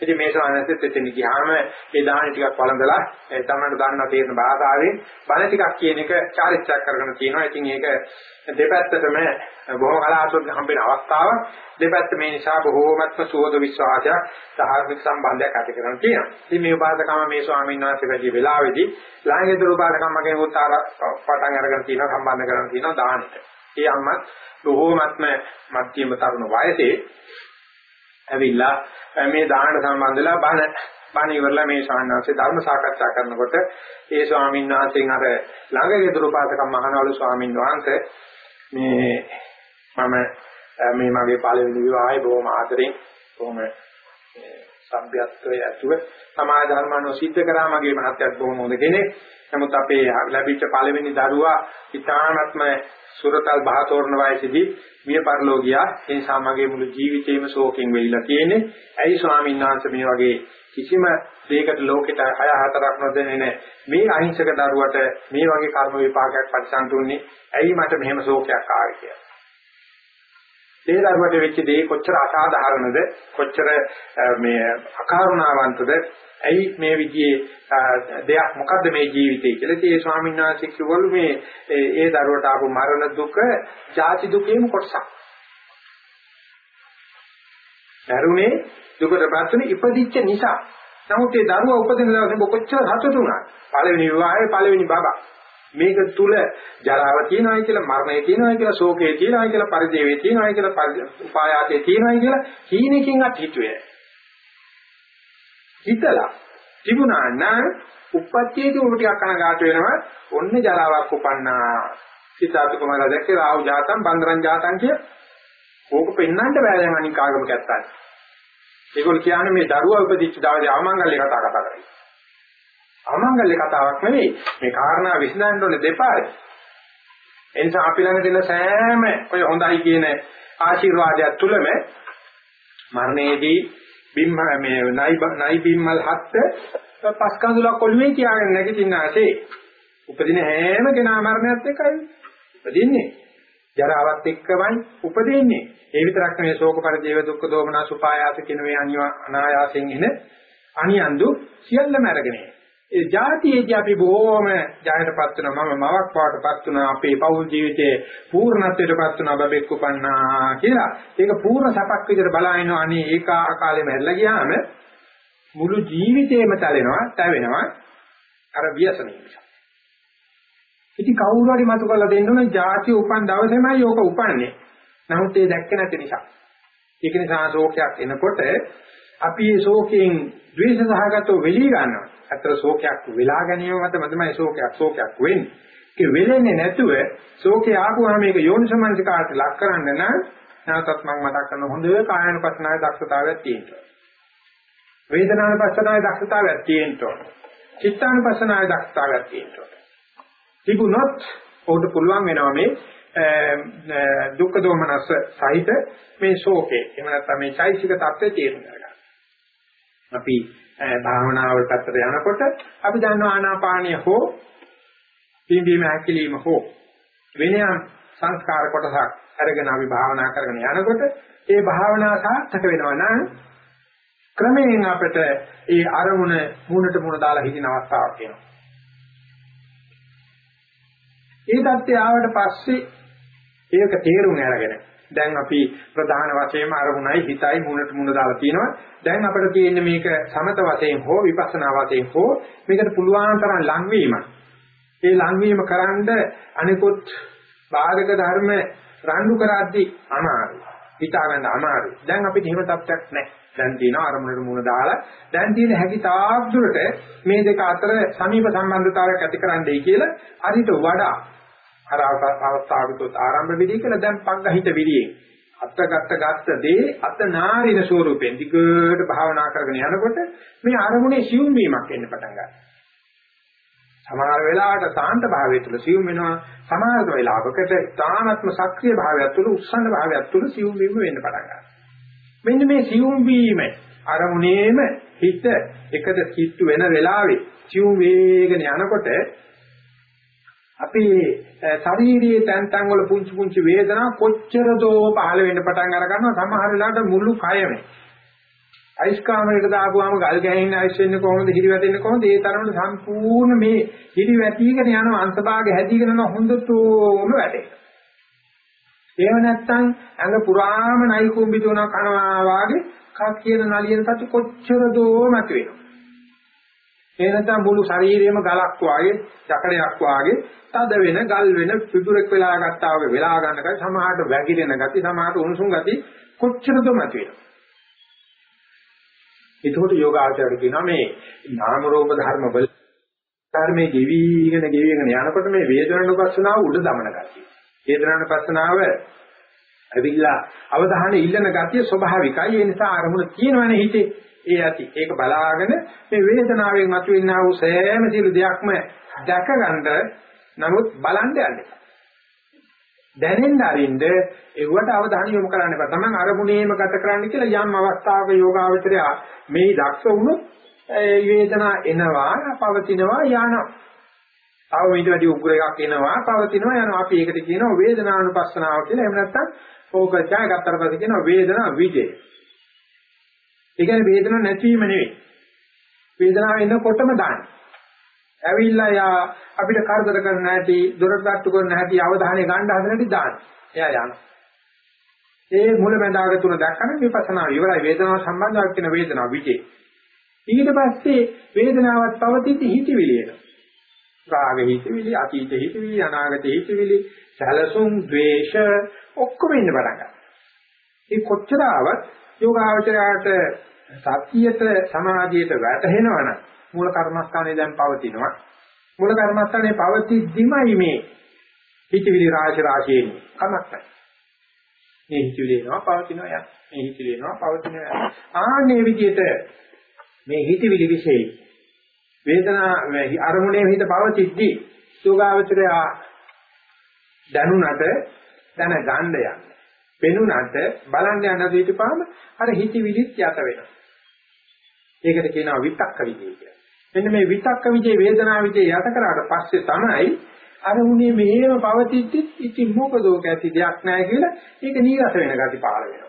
ඉතින් මේ සමානසෙත් එතන ගියාම ඒ දාහන ටිකක් වළඳලා තමන්ට දන්න තේරෙන භාෂාවෙන් බණ ටිකක් කියන එක චාරිත්‍රාක් කරගෙන තියෙනවා. ඉතින් ඒක දෙපැත්තටම බොහොම කලාතුරකින් හම්බෙන අවස්ථාවක්. දෙපැත්ත මේ නිසා බොහෝමත්ම සුවද විශ්වාසයක් ධාර්මික සම්බන්ධයක් ඇති කරගෙන තියෙනවා. ඉතින් මේ උපාසකම මේ ස්වාමීන් වහන්සේ වැඩි වෙලාවේදී ලාංගේතර උපාසකම කෙනෙකුත් ආර පටන් අරගෙන තියෙනවා සම්බන්ධ කරගෙන තියෙනවා දානෙට. ඒ අම්මත් බොහෝමත්ම මධ්‍යම තරුණ වයසේ ඇවිල්ලා මේ දාහන සම්බන්ධලා බණ බණ ඉවරලා මේ ශාන්නාංශේ ධර්ම සාකච්ඡා කරනකොට ඒ ස්වාමීන් වහන්සේගෙන් අර ළඟගේ දුරපාසකම් මහනවලු ස්වාමීන් වහන්සේ. මේ මම මේ මගේ පළවෙනි විවාහය බොහොම ආදරෙන් බොහොම සભ્યත්වයේ ඇතුව සමාජ ධර්මano සිද්ධ කරා මගේ මහත්යත් බොහොම හොඳ කෙනෙක්. නමුත් අපේ ලැබිච්ච පළවෙනි දරුවා ඉතාමත්ම සුරතල් බහතෝරන වයසේදී මිය පරලෝ ගියා. ඒ නිසා මගේ මුළු ජීවිතේම ශෝකෙන් වෙලිලා තියෙන්නේ. ඇයි ස්වාමීන් වහන්සේ මේ වගේ කිසිම දෙයකට ලෝකෙට හය හතරක් නොදෙන්නේ නැහැ. මේ අහිංසක දරුවට මේ වගේ කර්ම විපාකයක් පරිසම්තුන්නේ. ඇයි මට මෙහෙම ශෝකයක් ආවේ කියලා. ඒ දරුවට වෙච්ච දේ කොච්චර අසාධාරණද කොච්චර මේ අකාරුණාවන්තද ඇයි මේ විදිහේ දෙයක් මොකද්ද මේ ජීවිතේ කියලා. ඉතින් ඒ ස්වාමීන් වහන්සේ කිව්වලු මේ ඒ දරුවට ආපු මරණ දුක ජාති දුකේම කොටසක්. දරුණේ දුකටපත් වෙන ඉපදිච්ච නිසා. නමුත් ඒ දරුවා උපදින දවසේ කොච්චර සතුටු වුණා. පළවෙනි විවාහයේ පළවෙනි බබා. මේක තුල ජරාව තියෙනවායි කියලා මරණය තියෙනවායි කියලා ශෝකය තියෙනවායි කියලා පරිදේවේ තියෙනවායි කියලා උපායාසය තියෙනවායි කියලා හීනකින්වත් හිතුවේ. හිතලා තිබුණා නම් උප්පත්තියේදී ඔබ ටිකක් කනගාටු වෙනවා. ඔන්න ජරාවක් උපන්නා. සිතාතු කුමාරයා දැක්කේ රාහු ජාතම් බන්දරන් ජාතම් කිය. ඕක පෙන්වන්න බෑ දැන් අනික් ආගමක ඇත්තයි ඒගොල්ලෝ කියන්නේ මේ දරුවා උපදිච්ච දවසේ ආමංගල්‍ය කතා කතා කරන්නේ ආමංගල්‍ය කතාවක් නෙවෙයි. මේ කාරණා විසඳන්න ඕනේ දෙපාරේ. එනිසා අපි ළඟ තියෙන සෑම ඔය හොඳයි කියන ආශිර්වාදයක් තුලම මරණයේදී බිම්ම මේ නයි නයි බිම්මල් හත්ත පස් කඳුලක් ඔළුවේ තියාගෙන නැගිටින්නාසේ උපදින හැම කෙනා මරණයත් එක්කයි උපදින්නේ. ජරාවත් එක්කමයි උපදින්නේ. ඒ විතරක් නෙවෙයි ශෝක පරිදේව දුක්ඛ දෝමන සුපායාස කියන මේ අනායාසයෙන් එන අනියන්දු සියල්ලම අරගෙන ඒ જાතියේදී අපි බොහෝම ජයයටපත් වෙනවා මම මවක් වාටපත් වුණා. අපේ පෞල් ජීවිතයේ පූර්ණත්වයටපත් වුණා. බබෙක් උපන්නා කියලා. ඒක පූර්ණ සපක් විදිහට බලාගෙන අනේ ඒක ආකාලේ මැරලා ගියාම මුළු ජීවිතේම තැලෙනවා තැවෙනවා. අර ව්‍යසනය නිසා. ඉතින් කවුරු හරි මතු කරලා දෙන්න ඕන ಜಾති උපන් දවසේමයි ඕක උපන්නේ. නමුත් ඒ දැක්ක නැති නිසා. ඒක නිසා ශෝකයක් එනකොට අපි මේ ශෝකයෙන් ද්වේෂ සහගතව වෙලී ගන්නවා. අතර ශෝකයක් වෙලා ගැනීම මත තමයි ශෝකයක් ශෝකයක් වෙන්නේ. ඒක වෙලෙන්නේ නැතුව ශෝකේ ආපුවාම මේක යෝනිසමනසිකාට ලක් කරන්න නම් නැවතත් මම මතක් කරන හොඳ කායනුපස්සනාවේ දක්ෂතාවයක් තියෙනවා. වේදනානුපස්සනාවේ දක්ෂතාවයක් තියෙනවා. චිත්තානුපස්සනාවේ දක්ෂතාවයක් තියෙනවා. තිබුණොත් උඩ පුළුවන් වෙනවා මේ දුක්ඛ දෝමනස සහිත මේ ශෝකේ එහෙම නැත්නම් මේ චෛසික தත්ත්වය තේරුම් ගන්න. අපි භාවනාවල් පැත්තට යනකොට අපි දන්නවා ආනාපානිය හෝ පිම්බීම හැකිලිම හෝ වෙනයන් සංස්කාර කොටසක් අරගෙන අපි භාවනා කරගෙන යනකොට ඒ භාවනාව සාර්ථක වෙනවා නම් ක්‍රමයෙන් අපිට ඒ අරමුණ මූණට මූණ දාලා හිටින අවස්ථාවක් එනවා. ඒ தත්ත්වය ආවට පස්සේ ඒක තේරුම් අරගෙන දැන් අපි ප්‍රධාන වශයෙන්ම අරමුණයි හිතයි මුණට මුණ දාලා තියෙනවා. දැන් අපිට තියෙන්නේ මේක සමත වශයෙන් හෝ විපස්සනා වශයෙන් හෝ මේකට පුළුවන් තරම් ලංවීමක්. ඒ ලංවීම කරන්ඩ අනිකුත් බාධක ධර්ම රණ්ඩු කරද්දී අමාරුයි. හිතා ගන්න අමාරුයි. දැන් අපිට එහෙම තත්ත්වයක් නැහැ. දැන් තියෙනවා අරමුණට මුණ දාලා දැන් තියෙන හැකි තාක් දුරට මේ දෙක අතර සමීප සම්බන්ධතාවයක් ඇති කරන්නයි කියලා අරිට වඩා අර අවස්ථාවකත් ආරම්භ විදී කියලා දැන් පංගහිත විදියේ අත්ගත්ත ගත්ත දේ අත නාරින ස්වරූපෙන් දිගට භාවනා කරගෙන යනකොට මේ අරමුණේ සියුම් වීමක් එන්න පටන් ගන්නවා. සමහර වෙලාවට සාන්ත භාවය තුළ සියුම් වෙනවා සමහර වෙලාවකට තානත්ම සක්‍රීය භාවයක් තුළ උස්සන්න භාවයක් තුළ සියුම් වීම වෙන්න පටන් ගන්නවා. මෙන්න මේ සියුම් වීම අරමුණේම හිත එකද කිට්ටු වෙන වෙලාවේ සියුම් වේගන යනකොට අපි ශාරීරියේ තැන් තැන් වල පුංචි පුංචි වේදනා කොච්චර දෝ පහළ වෙන්න පටන් අර ගන්නවා සමහර වෙලාවට මුළු කයම අයිස් කාමරයකට දාපුවාම ගල් ගැහෙන්න අයිස් වෙන්නේ කොහොමද හිරි වැටෙන්නේ කොහොමද ඒ තරමට සම්පූර්ණ මේ හිරි වැටිගෙන යන අංශභාගය හැදීගෙන යන හොඳටම වැටේ. එහෙම නැත්නම් ඇඟ පුරාම නයි කුඹි තුන කනවා වාගේ කක් කියන නලියන සතු කොච්චර දෝ මතුවෙනවා. ඒ නැත්නම් මුළු ශරීරයම ගලක් වාගේ, යකඩයක් වාගේ තද වෙන, ගල් වෙන, පිටුරෙක් වෙලා ගත්තා වගේ වෙලා ගන්නකයි සමහරට වැగిරෙන ගති, සමහරට උණුසුම් ගති කොච්චරද මතුවෙනවා. ඒකෝට යෝගාචරය කියනවා මේ නාම රූප ධර්ම වල ධර්මයේ ගෙවිගෙන ගෙවිගෙන යනකොට මේ වේදනානුපස්සනාව උඩ දමන ගතිය. වේදනානුපස්සනාව ඇවිල්ලා අවධානය ඉල්ලන ගතිය ස්වභාවිකයි. ඒ නිසා අරමුණ තියෙනවනේ හිතේ. ඒ ඇති. ඒක බලාගෙන මේ වේදනාවෙන් මතුවෙනා වූ සෑම සියලු දෙයක්ම දැක ගන්න නමුත් බලන්න යන්නේ. දැනෙන්න අරින්ද ඒවට අවධානය යොමු කරන්න එපා. Taman අරමුණේම ගත කරන්න කියලා යම් අවස්ථාවක යෝගාවචරය මේ දක්ෂ වුණොත් වේදනා එනවා, පවතිනවා, යනවා. තව ඊට වැඩි උග්‍ර එකක් එනවා, පවතිනවා, යනවා. අපි ඒකට කියනවා වේදනානුපස්සනාව කියලා. එහෙම නැත්නම් ඕක ජය ගත්තට පස්සේ කියනවා වේදනා විජය. ඒ කියන්නේ වේදනාවක් නැතිවීම නෙවෙයි. වේදනාව එනකොටම දාන්න. ඇවිල්ලා යා අපිට කරදර කරන්න නැති, දොරටු කරන්න නැති අවධානය ගන්න හදන හැටි දාන්න. එයා යනවා. ඒ මුල බඳාග තුන දැක්කම විපස්සනා ඉවරයි වේදනාව සම්බන්ධව කියන වේදනාව විජේ. ඊට පස්සේ වේදනාවත් පවතිති හිතවිලි එනවා. රාග හිතවිලි, අතීත හිතවිලි, අනාගත හිතවිලි, සැලසුම්, ද්වේෂ ඔක්කොම ඉන්න පටන් ගන්නවා. ඒ කොච්චර ආවත් යෝගාවචරයට සතියට සමාධියට වැටහෙනවනම් මූල කර්මස්ථානේ දැන් පවතිනවා. මූල කර්මස්ථානේ පවතිද්දිමයි මේ හිතවිලි රාශි රාශියෙන් කමක් නැහැ. මේ හිතවිලි එනවා පවතිනවා යන. මේ හිතවිලි එනවා පවතිනවා යන. ආන්නේ විදිහට මේ හිතවිලි විශේෂයි වේදනා අරමුණේ හිත පවතිද්දී සෝගාවචරය දැනුණට දැන ගන්න යන්න. පෙනුනට බලන්න යන දීටපාම අර හිතවිලිත් යට වෙනවා. ඒකට කියනවා විතක්ක විජය කියලා. මෙන්න මේ විතක්ක විජය වේදනා විජය යට කරාට පස්සේ තමයි අර උනේ මෙහෙම පවතිද්දි ඉතින් මොකදෝක ඇති දෙයක් නැහැ කියලා ඒක නීරස වෙන ගති පාල වෙනවා.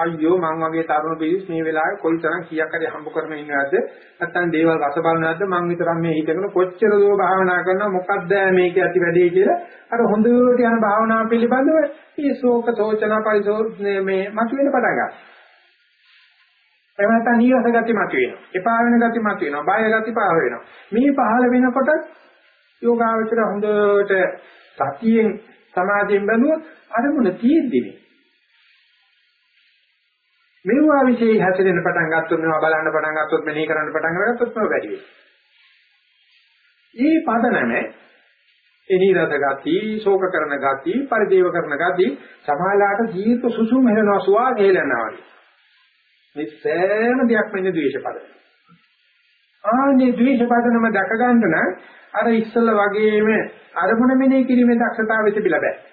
අයියෝ මං වගේ තරුණ පිරිස් මේ වෙලාවේ කොයිතරම් කීයක් හරි හම්බ කරගෙන ඉන්නවද නැත්නම් දේවල් රස බලනවද මං විතරක් මේ හිතගෙන කොච්චර දෝ භාවනා කරනවා මොකක්ද මේක ඇති වැඩේ කියලා අර හොඳට යන භාවනාව පිළිබඳව මේ ශෝක සෝචනා පරිසෝ මේ මතුවෙන පටන් ගන්නවා. එහෙම නැත්නම් නීරස ගති මතුවෙනවා. එපා වෙන ගති මතුවෙනවා. බය ගති පහළ වෙනවා. මේ පහළ වෙනකොට යෝගාවචර හොඳට සතියෙන් සමාධියෙන් බැලුවොත් අරමුණ තියෙද්දිනේ. මෙවුවා විශේෂ හැසිරෙන්න පටන් ගත්තොත් මේවා බලන්න පටන් ගත්තොත් මෙනෙහි කරන්න පටන් අරගත්තොත් මේවා වැඩි වෙනවා. මේ පදනම එනිරත ගති, ශෝක කරන ගති, පරිදේව කරන ගති සමාලාට ජීවිත සුසුම් වෙනවා සුවා හේලනවා වගේ. මේ සෑම දෙයක්ම ඉන්නේ ද්වේෂ පදනම. ආනේ ද්වේෂ පදනම දැක ගන්න නම් අර ඉස්සල වගේම අරමුණ මෙනෙහි කිරීමේ දක්ෂතාවය තිබිලා බෑ.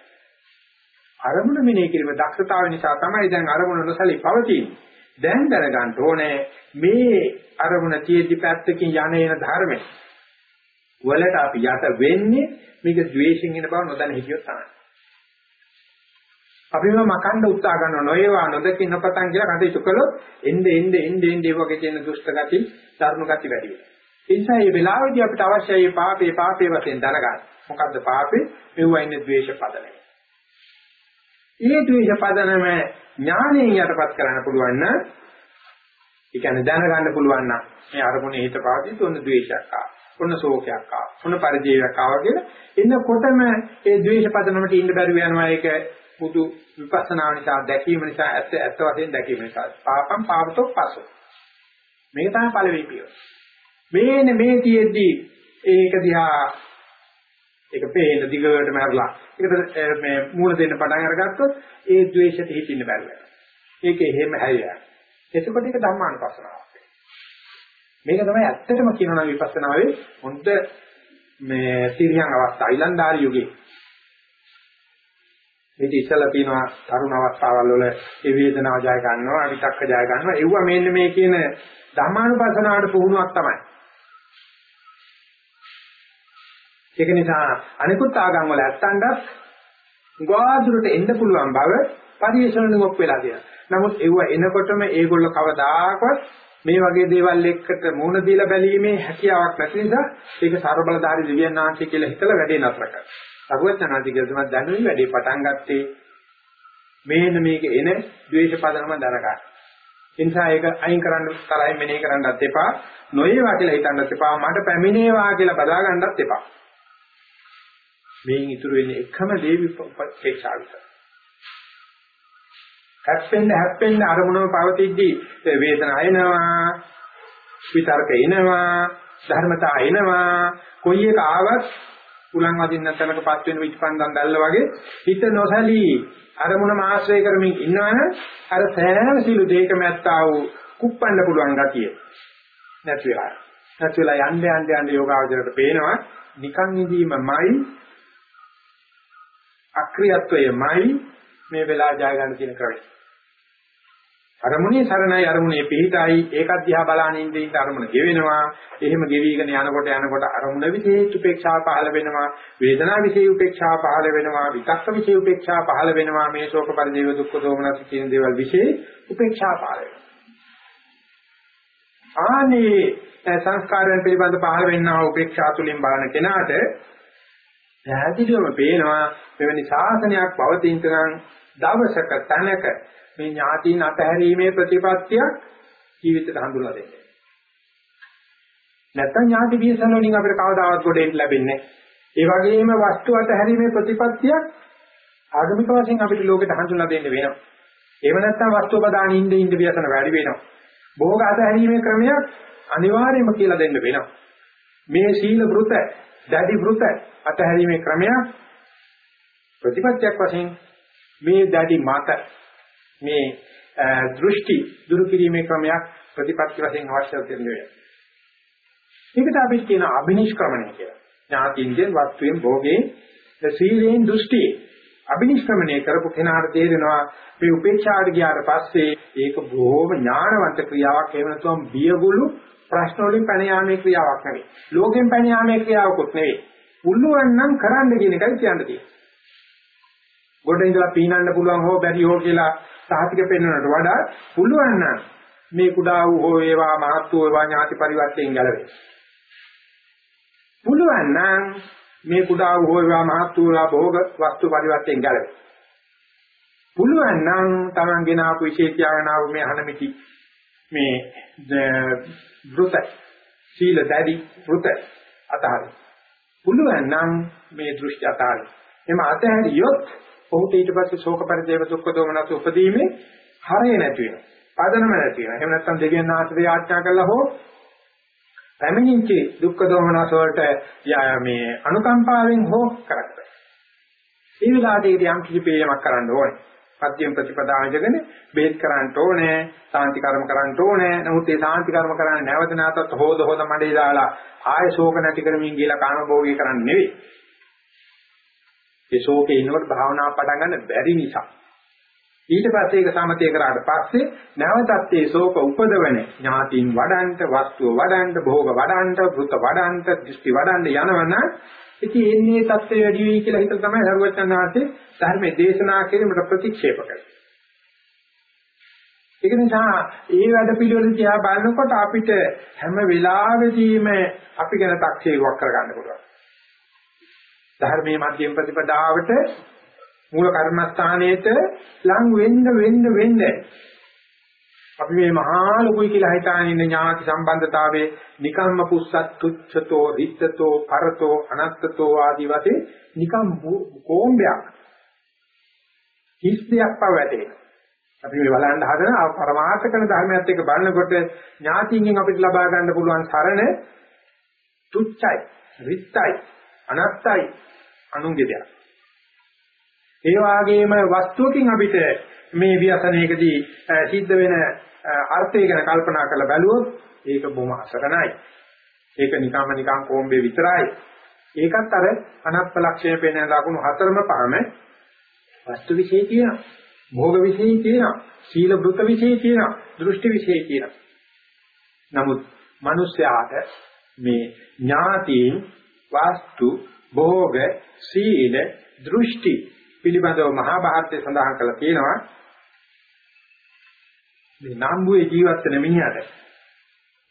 අරමුණ මෙනෙහි කිරීම දක්ෂතාවය නිසා තමයි දැන් අරමුණ නොසලී පවතින්නේ. දැන් දැනගන්න ඕනේ මේ අරමුණ තියෙද්දි පැත්තකින් යන එන ධර්මය. වලට අපි යට වෙන්නේ මේක ද්වේෂයෙන් එන බව නොදැන හිටියොත් තමයි. අපිම මකන්න උත්සාහ කරනවා නොඒවා නොදකින් නොපතන් කියලා කටයුතු කළොත් එnde එnde එnde එnde වගේ තියෙන දුෂ්ට ගති, ධර්ම ගති වැඩි වෙනවා. ඒ නිසා මේ වෙලාවේදී අපිට අවශ්‍යයි මේ පාපේ පාපේ වශයෙන් දැනගන්න. මොකද්ද පාපේ? මෙවුවා ඉන්නේ ද්වේෂ පදනම. ඒ ද්වේෂ පදනම ඥාණයෙන් යටපත් කරන්න පුළුවන් නම් ඒ කියන්නේ දැනගන්න පුළුවන් නම් මේ අරමුණේ හිත පාදිත් ඔන්න ද්වේෂයක් ආවා. ඔන්න ශෝකයක් ආවා. ඔන්න පරිජීවයක් ආවා කියලා එන්නකොටම ඒ ද්වේෂ පදනමට ඉන්න බැරුව යනවා ඒක පුදු විපස්සනා නිසා දැකීම නිසා ඇත්ත ඇත්ත වශයෙන් දැකීම නිසා පාපම් පාවතෝ පසු මේක තමයි පළවෙනි පියවර මේන මේ තියෙද්දි ඒක දිහා ඒක පේන දිගට මරලා ඒකට මේ මූල දෙන්න පටන් අරගත්තොත් ඒ ද්වේෂයට හිතින්න බැහැ ඒක එහෙම හැයියා එතකොට ඒක ධර්මානුපස්සනාවක්. මේක තමයි ඇත්තටම කියනවා නම් විපස්සනාවේ හොඳ මේ සිරියන් අවස්ථා ඊලන්දාරි යුගයේ. මේක ඉස්සලා තියෙනවා තරුණ අවස්ථාවල් වල ඒ වේදනාව ජය ගන්නවා විතක්ක ජය ගන්නවා. ඒව මෙන්න මේ කියන ධර්මානුපස්සනාවට පුහුණුවක් තමයි. ඒක නිසා අනිකුත් ආගම් වල ඇත්තන්ට ගාදුරට එන්න පුළුවන් බව පරිශ්‍රණයක් වෙලා තියෙනවා නමුත් ඒව එනකොටම ඒගොල්ලෝ කවදාකවත් මේ වගේ දේවල් එක්කට මුහුණ දීලා බැලීමේ හැකියාවක් නැති නිසා ඒක ਸਰබලධාරී දිව්‍යන් ආංශය කියලා හිතලා වැඩේ නතර කරනවා සරුවචනාති කියලා තමයි දැනුයි වැඩේ පටන් ගත්තේ මේන මේක එන ද්වේෂ පදනම දරගන්න. ඒ නිසා ඒක අයින් කරන්න තරයි මෙනෙහි කරන්නත් එපා. නොයේවා කියලා හිතන්නත් එපා. මට පැමිණේවා කියලා බදා ගන්නත් එපා. මේන් ඉතුරු වෙන්නේ එකම දේ විපේක්ෂා විතර. හැප්පෙන්න හැප්පෙන්න අරමුණම පවතිද්දී වේදනාව එනවා, විතර්ක එනවා, ධර්මතා එනවා. කොයි එක ආවත් උලන් වදින්න තැනකපත් වෙන විචපන්දන් දැල්ල වගේ හිත නොසලී අරමුණ ආශ්‍රය කරමින් ඉන්නවනම් අර සෑම සිළු දෙයකම ඇත්තා වූ කුප්පන්න පුළුවන් ගතිය නැති වෙලා නැති වෙලා යන්න යන්න යන්න යෝගාවචරයට පේනවා නිකන් ඉදීමමයි අක්‍රියත්වයමයි මේ වෙලාව ජය ගන්න තියෙන ක්‍රමය. අරමුණේ සරණයි අරමුණේ පිහිටයි. ඒකත් දිහා බලාගෙන ඉඳ ඉඳ අරමුණ ගෙවෙනවා. එහෙම ගෙවිගෙන යනකොට යනකොට අරමුණ විශේෂ උපේක්ෂාව පහළ වෙනවා. වේදනා විශේෂ උපේක්ෂාව පහළ වෙනවා. විතක්ක විශේෂ උපේක්ෂාව පහළ වෙනවා. මේ ශෝක පරිදේව දුක්ඛ දෝමනස් කියන දේවල් විශේෂ උපේක්ෂාව පහළ වෙනවා. ආනේ සංස්කාරයන් පිළිබඳ පහළ වෙන්නා උපේක්ෂා තුලින් බලන කෙනාට පැහැදිලිවම පේනවා මෙවැනි ශාසනයක් පවතින තරම් දවසක තැනක මේ ඥාතීන් අතහැරීමේ ප්‍රතිපත්තියක් ජීවිතයට හඳුනලා දෙන්නේ. නැත්තම් ඥාති විශ්සන වලින් අපිට කවදාවත් ගොඩෙන්න ලැබෙන්නේ ඒ වගේම වස්තු අතහැරීමේ ප්‍රතිපත්තියක් ආගමික වශයෙන් අපිට ලෝකෙට හඳුනලා දෙන්න වෙනවා. එහෙම නැත්නම් වස්තු ප්‍රදාන ඉන්න ඉන්න විශ්සන වැඩි වෙනවා. භෝග අතහැරීමේ ක්‍රමයක් අනිවාර්යයෙන්ම කියලා දෙන්න වෙනවා. මේ සීල වෘත, දැඩි වෘත අතහැරීමේ ක්‍රමයක් ප්‍රතිපත්තියක් වශයෙන් මේ දැඩි මත මේ දෘෂ්ටි දුරු කිරීමේ ක්‍රමයක් ප්‍රතිපත්ති වශයෙන් අවශ්‍ය දෙන්නේ. ඒකට අපි කියන අබිනිෂ්ක්‍රමණය කියලා. ඥාතින්ගෙන් වස්තුවෙන් භෝගේ සීලෙන් දෘෂ්ටි අබිනිෂ්ක්‍රමණය කරපු කෙනාට තේරෙනවා මේ උපේක්ෂාට ගියාට පස්සේ ඒක බොහොම ඥානවන්ත ක්‍රියාවක් එහෙම නැත්නම් බියගුළු ප්‍රශ්න වලින් පැන යාමේ ක්‍රියාවක් නෙවෙයි. ලෝකෙන් පැන යාමේ ක්‍රියාවකුත් නෙවෙයි. පුළුවන් නම් කරන්න කියන එකයි කියන්න තියෙන්නේ. ගොඩ ඉඳලා පීනන්න පුළුවන් හෝ බැරි හෝ කියලා සාහිතික පෙන්වනට වඩා පුළුවන් නම් මේ කුඩා වූ හෝ වේවා මහත් වූ වේවා ඥාති පරිවර්තයෙන් ගැලවෙන්න. පුළුවන් නම් මේ කුඩා වූ හෝ වේවා මහත් වූ වේවා භෝග වස්තු පරිවර්තයෙන් ගැලවෙන්න. පුළුවන් නම් Taman ගෙන ආපු විශේෂයනාව මේ අහනමිති මේ වෘත සීල දැඩි වෘත අතහරින්න. පුළුවන් නම් මේ දෘෂ්ටි අතහරින්න. එම අතහැරියොත් ඔහුට ඊට පස්සේ ශෝක පරිදේව දුක්ඛ දෝමනස උපදීමේ හරය නැති වෙනවා. පදනම නැති වෙනවා. එහෙම නැත්නම් දෙවියන් ආශ්‍රය ආඥා කළා හෝ පැමිණිච්ච දුක්ඛ දෝමනස වලට මේ අනුකම්පාවෙන් හෝ කරක්ද. ඒ විලාදයේදී යම් කිසි පේයමක් කරන්න ඕනේ. පද්‍යම් ප්‍රතිපදාවජගෙන බෙහෙත් කරන්න ඕනේ, සාන්ති කර්ම කරන්න ඕනේ. නමුත් ඒ සාන්ති කර්ම කරන්නේ නැවත නැවතත් හොද හොද මඩේ දාලා ආය ශෝක නැති කරමින් ගිහලා කාමභෝගී කරන්නේ නෙවෙයි. ඒ ශෝකේ ඉන්නකොට භාවනාව පටන් ගන්න බැරි නිසා. ඊට පස්සේ ඒක සමතේ කරාට පස්සේ නැවතත් ඒ ශෝක උපදවන ඥාතින් වඩන්ට වස්තුව වඩන්ට භෝග වඩන්ට වෘත වඩන්ට දෘෂ්ටි වඩන්ට යනවන ඉතින් එන්නේ தත්ත්වය වැඩි වෙයි කියලා හිතලා තමයි හරුවචන් ආසේ ධර්මයේ දේශනා කිරීමට ප්‍රතික්ෂේප කරන්නේ. ඒක නිසා ඒ වැඩ පිළිවෙල දිහා බලනකොට අපිට හැම වෙලාවෙදීම අපි ගැන තක්සේරුවක් කරගන්න පුළුවන්. ධර්මයේ මධ්‍යම ප්‍රතිපදාවට මූල කර්මස්ථානයේට ලං වෙන්න වෙන්න වෙන්න. අපි මේ මහා ලොකුයි කියලා හිතාගෙන ඉන්න ඥාති සම්බන්ධතාවයේ නිකම්ම පුස්සත් තුච්ඡතෝ රිත්තතෝ පරතෝ අනත්තතෝ ආදී වශයෙන් නිකම් කොම්බයක් කිස් දෙයක් පවැටේ අපි මේ බලන්න හදන පරමාර්ථ කරන ධර්මයත් එක්ක බලනකොට ඥාතියින් අපිට ලබා ගන්න පුළුවන් සරණ තුච්ඡයි රිත්තයි අනත්තයි අනුන්ගේ දෙයක්. ඒ වගේම වස්තුවකින් අපිට මේ ව්‍යසනයකදී සිද්ධ වෙන අර්ථය ගැන කල්පනා කරලා බැලුවොත් ඒක බොහොම අසරණයි. ඒක නිකම්ම නිකම් කොම්බේ විතරයි. ඒකත් අර අනත්ප ලක්ෂණ පෙන්වන ලකුණු හතරම පහම වස්තු විශේෂ කියනවා. භෝග විශේෂ කියනවා. සීල වෘත විශේෂ කියනවා. දෘෂ්ටි විශේෂ කියනවා. නමුත් මිනිස්යාට මේ ඥාතීන් වස්තු භෝග සීල දෘෂ්ටි පිළිබඳව මහා භාරතයේ සඳහන් කරලා තියෙනවා මේ නම්බුවේ ජීවත් වෙන මිනිහට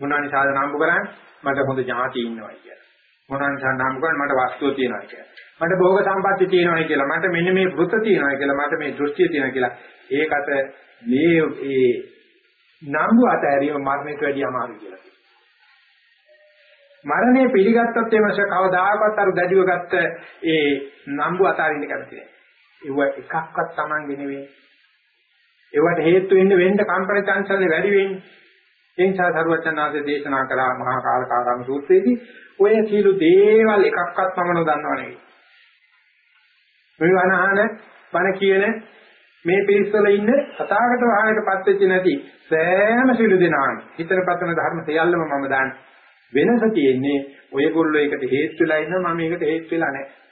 මොනවා නිසාද නම්බු කරන්නේ? මට හොඳ ඥාති ඉන්නවා කියලා. මොනවා නිසා නම්බු කරන්නේ? මට වස්තුව තියෙනවා කියලා. මට භෝග සම්පatti තියෙනවා කියලා. මට මෙන්න මේ වෘත තියෙනවා කියලා. මට මේ දෘෂ්ටිය තියෙනවා කියලා. ඒකට මේ ඒ නම්බු අතහැරීම මරණයට වැඩිය අමාරුයි කියලා මරණය පිළිගත්තත් එමස කවදාකවත් අර දැඩිව ගත්ත ඒ නම්බු අතාරින්න කැමති නැහැ. ඒව එකක්වත් Tamange නෙවෙයි. ඒවට හේතු වෙන්න වෙන්න කම්පන චංචලනේ වැඩි වෙන්නේ. ඒ නිසා සරුවචනාංශය දේශනා කරා මහා කාලකාරාම සූත්‍රයේදී ඔය සීළු දේවල් එකක්වත් මම නොදන්නව නෙවෙයි. මේ වනහන බණ කියන මේ පිරිස්වල ඉන්න සතාගත වාහනයටපත් වෙච්ච නැති සෑම සීළු දෙනාම හිතන පතන ධර්ම සියල්ලම මම දාන්නේ. වෙනස තියෙන්නේ ඔයගොල්ලෝ ඒකට හේතු වෙලා ඉන්නවා මම ඒකට හේතු වෙලා නැහැ.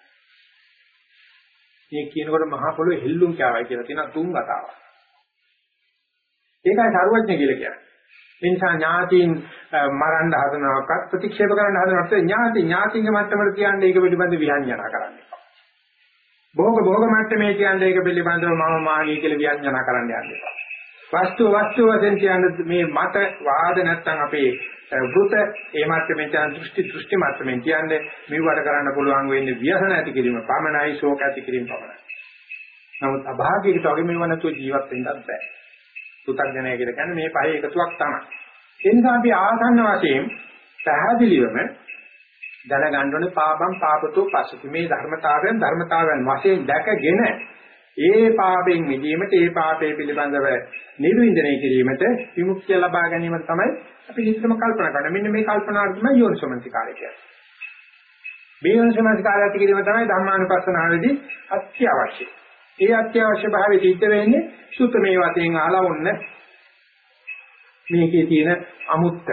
මේ කියනකොට මහා පොළොවේ හෙල්ලුම් කෑවයි කියලා තියෙන තුන් කතාවක්. ඒකයි සරුවඥ කියලා කියන්නේ. ඒ නිසා ඥාතීන් මරන්න හදනවක්වත් ප්‍රතික්ෂේප කරන්න හදනවත් ඥාති ඥාතිගේ මට්ටමට කියන්නේ ඒක පිළිබඳ විහංජනා කරන්න එපා. භෝග භෝග මට්ටමේ කියන්නේ ඒක පිළිබඳව මම මානී කියලා විහංජනා කරන්න යන්න එපා. වස්තු වස්තු වශයෙන් කියන්නේ මේ මත වාද නැත්තම් අපේ වෘත ඒ මට්ටමේ තියෙන දෘෂ්ටි දෘෂ්ටි මට්ටමේ කියන්නේ මෙවට කරන්න පුළුවන් වෙන්නේ ව්‍යසන ඇති කිරීම පමණයි ශෝක ඇති කිරීම පමණයි. නමුත් අභාග්‍යයකට වගේ මේව නැතුව ජීවත් වෙන්නත් බෑ. පුතග්ජනය කියලා කියන්නේ මේ පහේ එකතුවක් තමයි. ඒ නිසා අපි ආසන්න වශයෙන් පැහැදිලිවම දැනගන්න ඕනේ පාපම් පාපතෝ පසති මේ ධර්මතාවයන් ධර්මතාවයන් වශයෙන් දැකගෙන ඒ පාපයෙන් මිදීමට ඒ පාපය පිළිබඳව නිර්වින්දනය කිරීමට විමුක්තිය ලබා ගැනීම තමයි අපි හිතම කල්පනා කරන්නේ. මෙන්න මේ කල්පනාව තමයි යෝනිසෝමනසිකාරය කියන්නේ. මේ යෝනිසෝමනසිකාරය ඇති කිරීම තමයි ධර්මානුපස්සනාවේදී අත්‍යවශ්‍යයි. ඒ අත්‍යවශ්‍ය භාවයේ සිද්ධ වෙන්නේ සුත මේ වශයෙන් අහලා ඔන්න මේකේ තියෙන අමුත්ත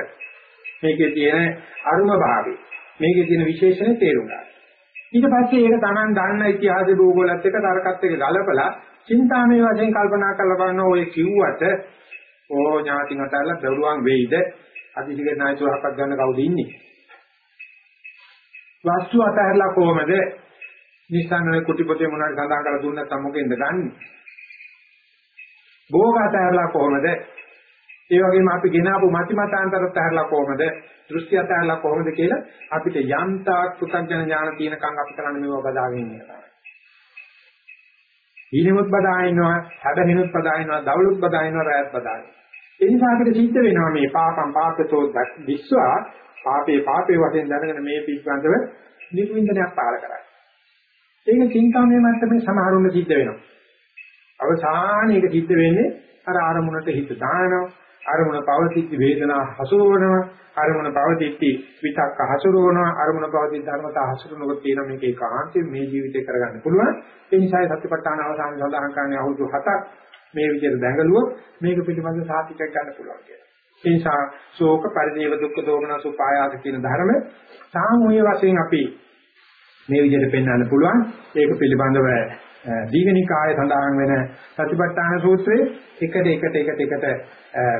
මේකේ තියෙන අරුම භාවය මේකේ තියෙන විශේෂණ තේරුම් ගන්න. ඊට පස්සේ ඒක Taman දන්න ඉතිහාස භූගෝලත් එක්ක තරකත් එක්ක ගලපලා චින්තාමය වශයෙන් කල්පනා කරලා බලන ඔය කිව්වට ඕ ඥාතිනට අල්ල දරුවන් වෙයිද? අදිසිගේ නායතුහක්ක් ගන්න කවුද ඉන්නේ? වස්තු අතහැරලා කොහමද? නිස්සන්නනේ කුටි පොතේ මොනවාරි සඳහන් කරලා දුන්න නැත්නම් මොකෙන්ද ගන්නෙ භෝග අතහැරලා කොහමද? ඒ වගේම අපි ගෙනාවු මති මතාන්තරත් අහැරලා කොහමද දෘෂ්ටි අතහැරලා කොහමද කියලා අපිට යම් තාක් පුතග්ජන ඥාන තියෙනකන් අපි කරන්නේ මේව බදාගෙන ඉන්න තමයි. ඊනෙමුත් බදාගෙනවා, හැබැහිනුත් බදාගෙනවා, දවලුත් බදාගෙනවා, රැයත් බදාගෙනවා. ඒ නිසා අපිට සිද්ධ වෙනවා මේ පාපම් පාපතෝ විශ්වා පාපේ පාපේ වශයෙන් දැනගෙන මේ පිටවන්දව නිර්වින්දනයක් පාල කරන්නේ. ඒක චින්තාමය මට්ටමේ සමහරුන්න සිද්ධ වෙනවා. අවසානයේක සිද්ධ වෙන්නේ අර ආරමුණට හිත දානවා අරමුණ පවතිච්ච වේදනා හසුරවනවා අරමුණ පවතිච්ච විතක්ක හසුරවනවා අරමුණ පවතිච්ච ධර්මතා හසුරනකොට තියෙන මේක ඒකාන්තයෙන් මේ ජීවිතේ කරගන්න පුළුවන් ඒ නිසා සත්‍යපට්ඨාන අවසාන සඳහන් කරන්නේ අවුරුදු 7ක් මේ විදිහට දැඟලුවොත් මේක පිළිබඳව සාතිකයක් ගන්න පුළුවන් කියලා. ඒ නිසා ශෝක පරිදේව දුක්ඛ දෝමන සුපායාස කියන ධර්ම සාමූහික වශයෙන් අපි මේ විදිහට පෙන්වන්න පුළුවන් ඒක පිළිබඳව දීඝනිකායේ සඳහන් වෙන සතිපට්ඨාන සූත්‍රයේ එකට එකට එකට එකට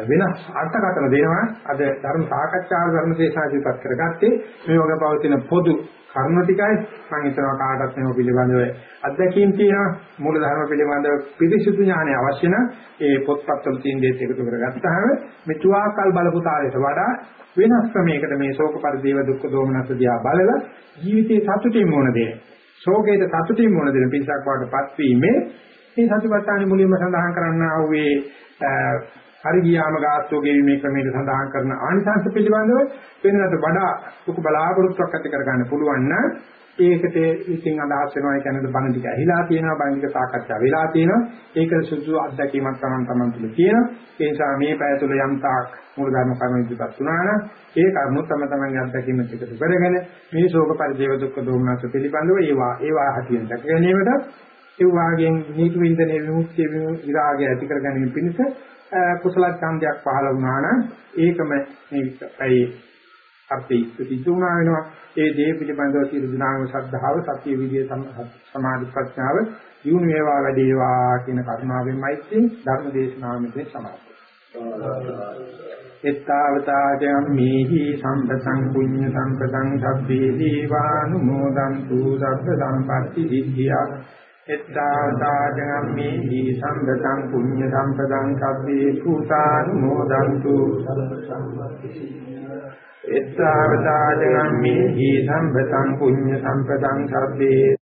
වෙනස් අර්ථකථන දෙනවා. අද ධර්ම සාකච්ඡා ධර්ම දේශනාදිපත් කරගත්තේ මේ වගේ පවතින පොදු කර්ම ටිකයි. මම හිතනවා කාටත් මේව පිළිබඳව අත්දැකීම් තියෙනවා. මූල ධර්ම පිළිබඳව පිරිසිදු ඥානය අවශ්‍ය නම් ඒ පොත්පත්වල තියෙන දේත් එකතු කරගත්තාම මේ තුආකල් බලපු තාලයට වඩා වෙනස් ක්‍රමයකට මේ ශෝක පරිදේව දුක්ඛ දෝමනස දිහා බලලා ජීවිතේ සතුටින් මොන දේ ශෝකයේ සතුටින් මොන දේ පිටසක් වඩපත් වීමේ මේ සතිපට්ඨාන මුලින්ම සඳහන් කරන්නා වූ හරි ගියාම ගාස්තෝ ගෙවීමේ ක්‍රමයට සඳහන් කරන ආනිසංශ පිළිබඳව වෙනකට වඩා ලොකු බලාපොරොත්තුවක් ඇති කරගන්න පුළුවන් නම් ඒකට ඉතින් අදහස් වෙනවා ඒ කියන්නේ බණ ටික ඇහිලා තියෙනවා බණ ටික සාකච්ඡා වෙලා තියෙනවා. ඒක සුසු අත්දැකීමක් Taman Taman තුල තියෙනවා. ඒ නිසා මේ පැය තුල යම් තාක් මූල ධර්ම කර්ම ඉදිරිපත් වුණා නම් ඒ කර්ම තම තමන්ගේ අත්දැකීම් එක්ක කරගෙන මේ ශෝක පරිදේව දුක්ඛ දෝමනස පිළිබඳව ඒවා ඒවා හතියෙන් දැක ගැනීමට ඒ වාගෙන් නීති වින්දනයේ විමුක්තිය විරාගය ඇති කර ගැනීම පිණිස කුසල ඡන්දයක් පහළ වුණා නම් ඒකම මේ ඇයි අර්ථය සිදුුණා වෙනවා ඒ දේ පිළිබඳව සියලු දිනාම ශ්‍රද්ධාව සත්‍ය විදියේ සමාධි ප්‍රඥාව දිනු වේවා වැඩි වේවා කියන කරුණාවෙන් මෛත්‍රී ධර්ම දේශනාව මෙතේ සමාප්ත. එත්තාවතාජම් මේහි සම්පතං පුඤ්ඤ සම්පතං සබ්බේ දීවානුමෝදන්තු සබ්බ සම්පatti සිද්ධියා එත්තාදාජනම්මේහි සම්පතං පුඤ්ඤ සම්පතං සබ්බේ භූතානුමෝදන්තු. එත්තාදාජනම්මේහි සම්පතං පුඤ්ඤ සම්පතං සබ්බේ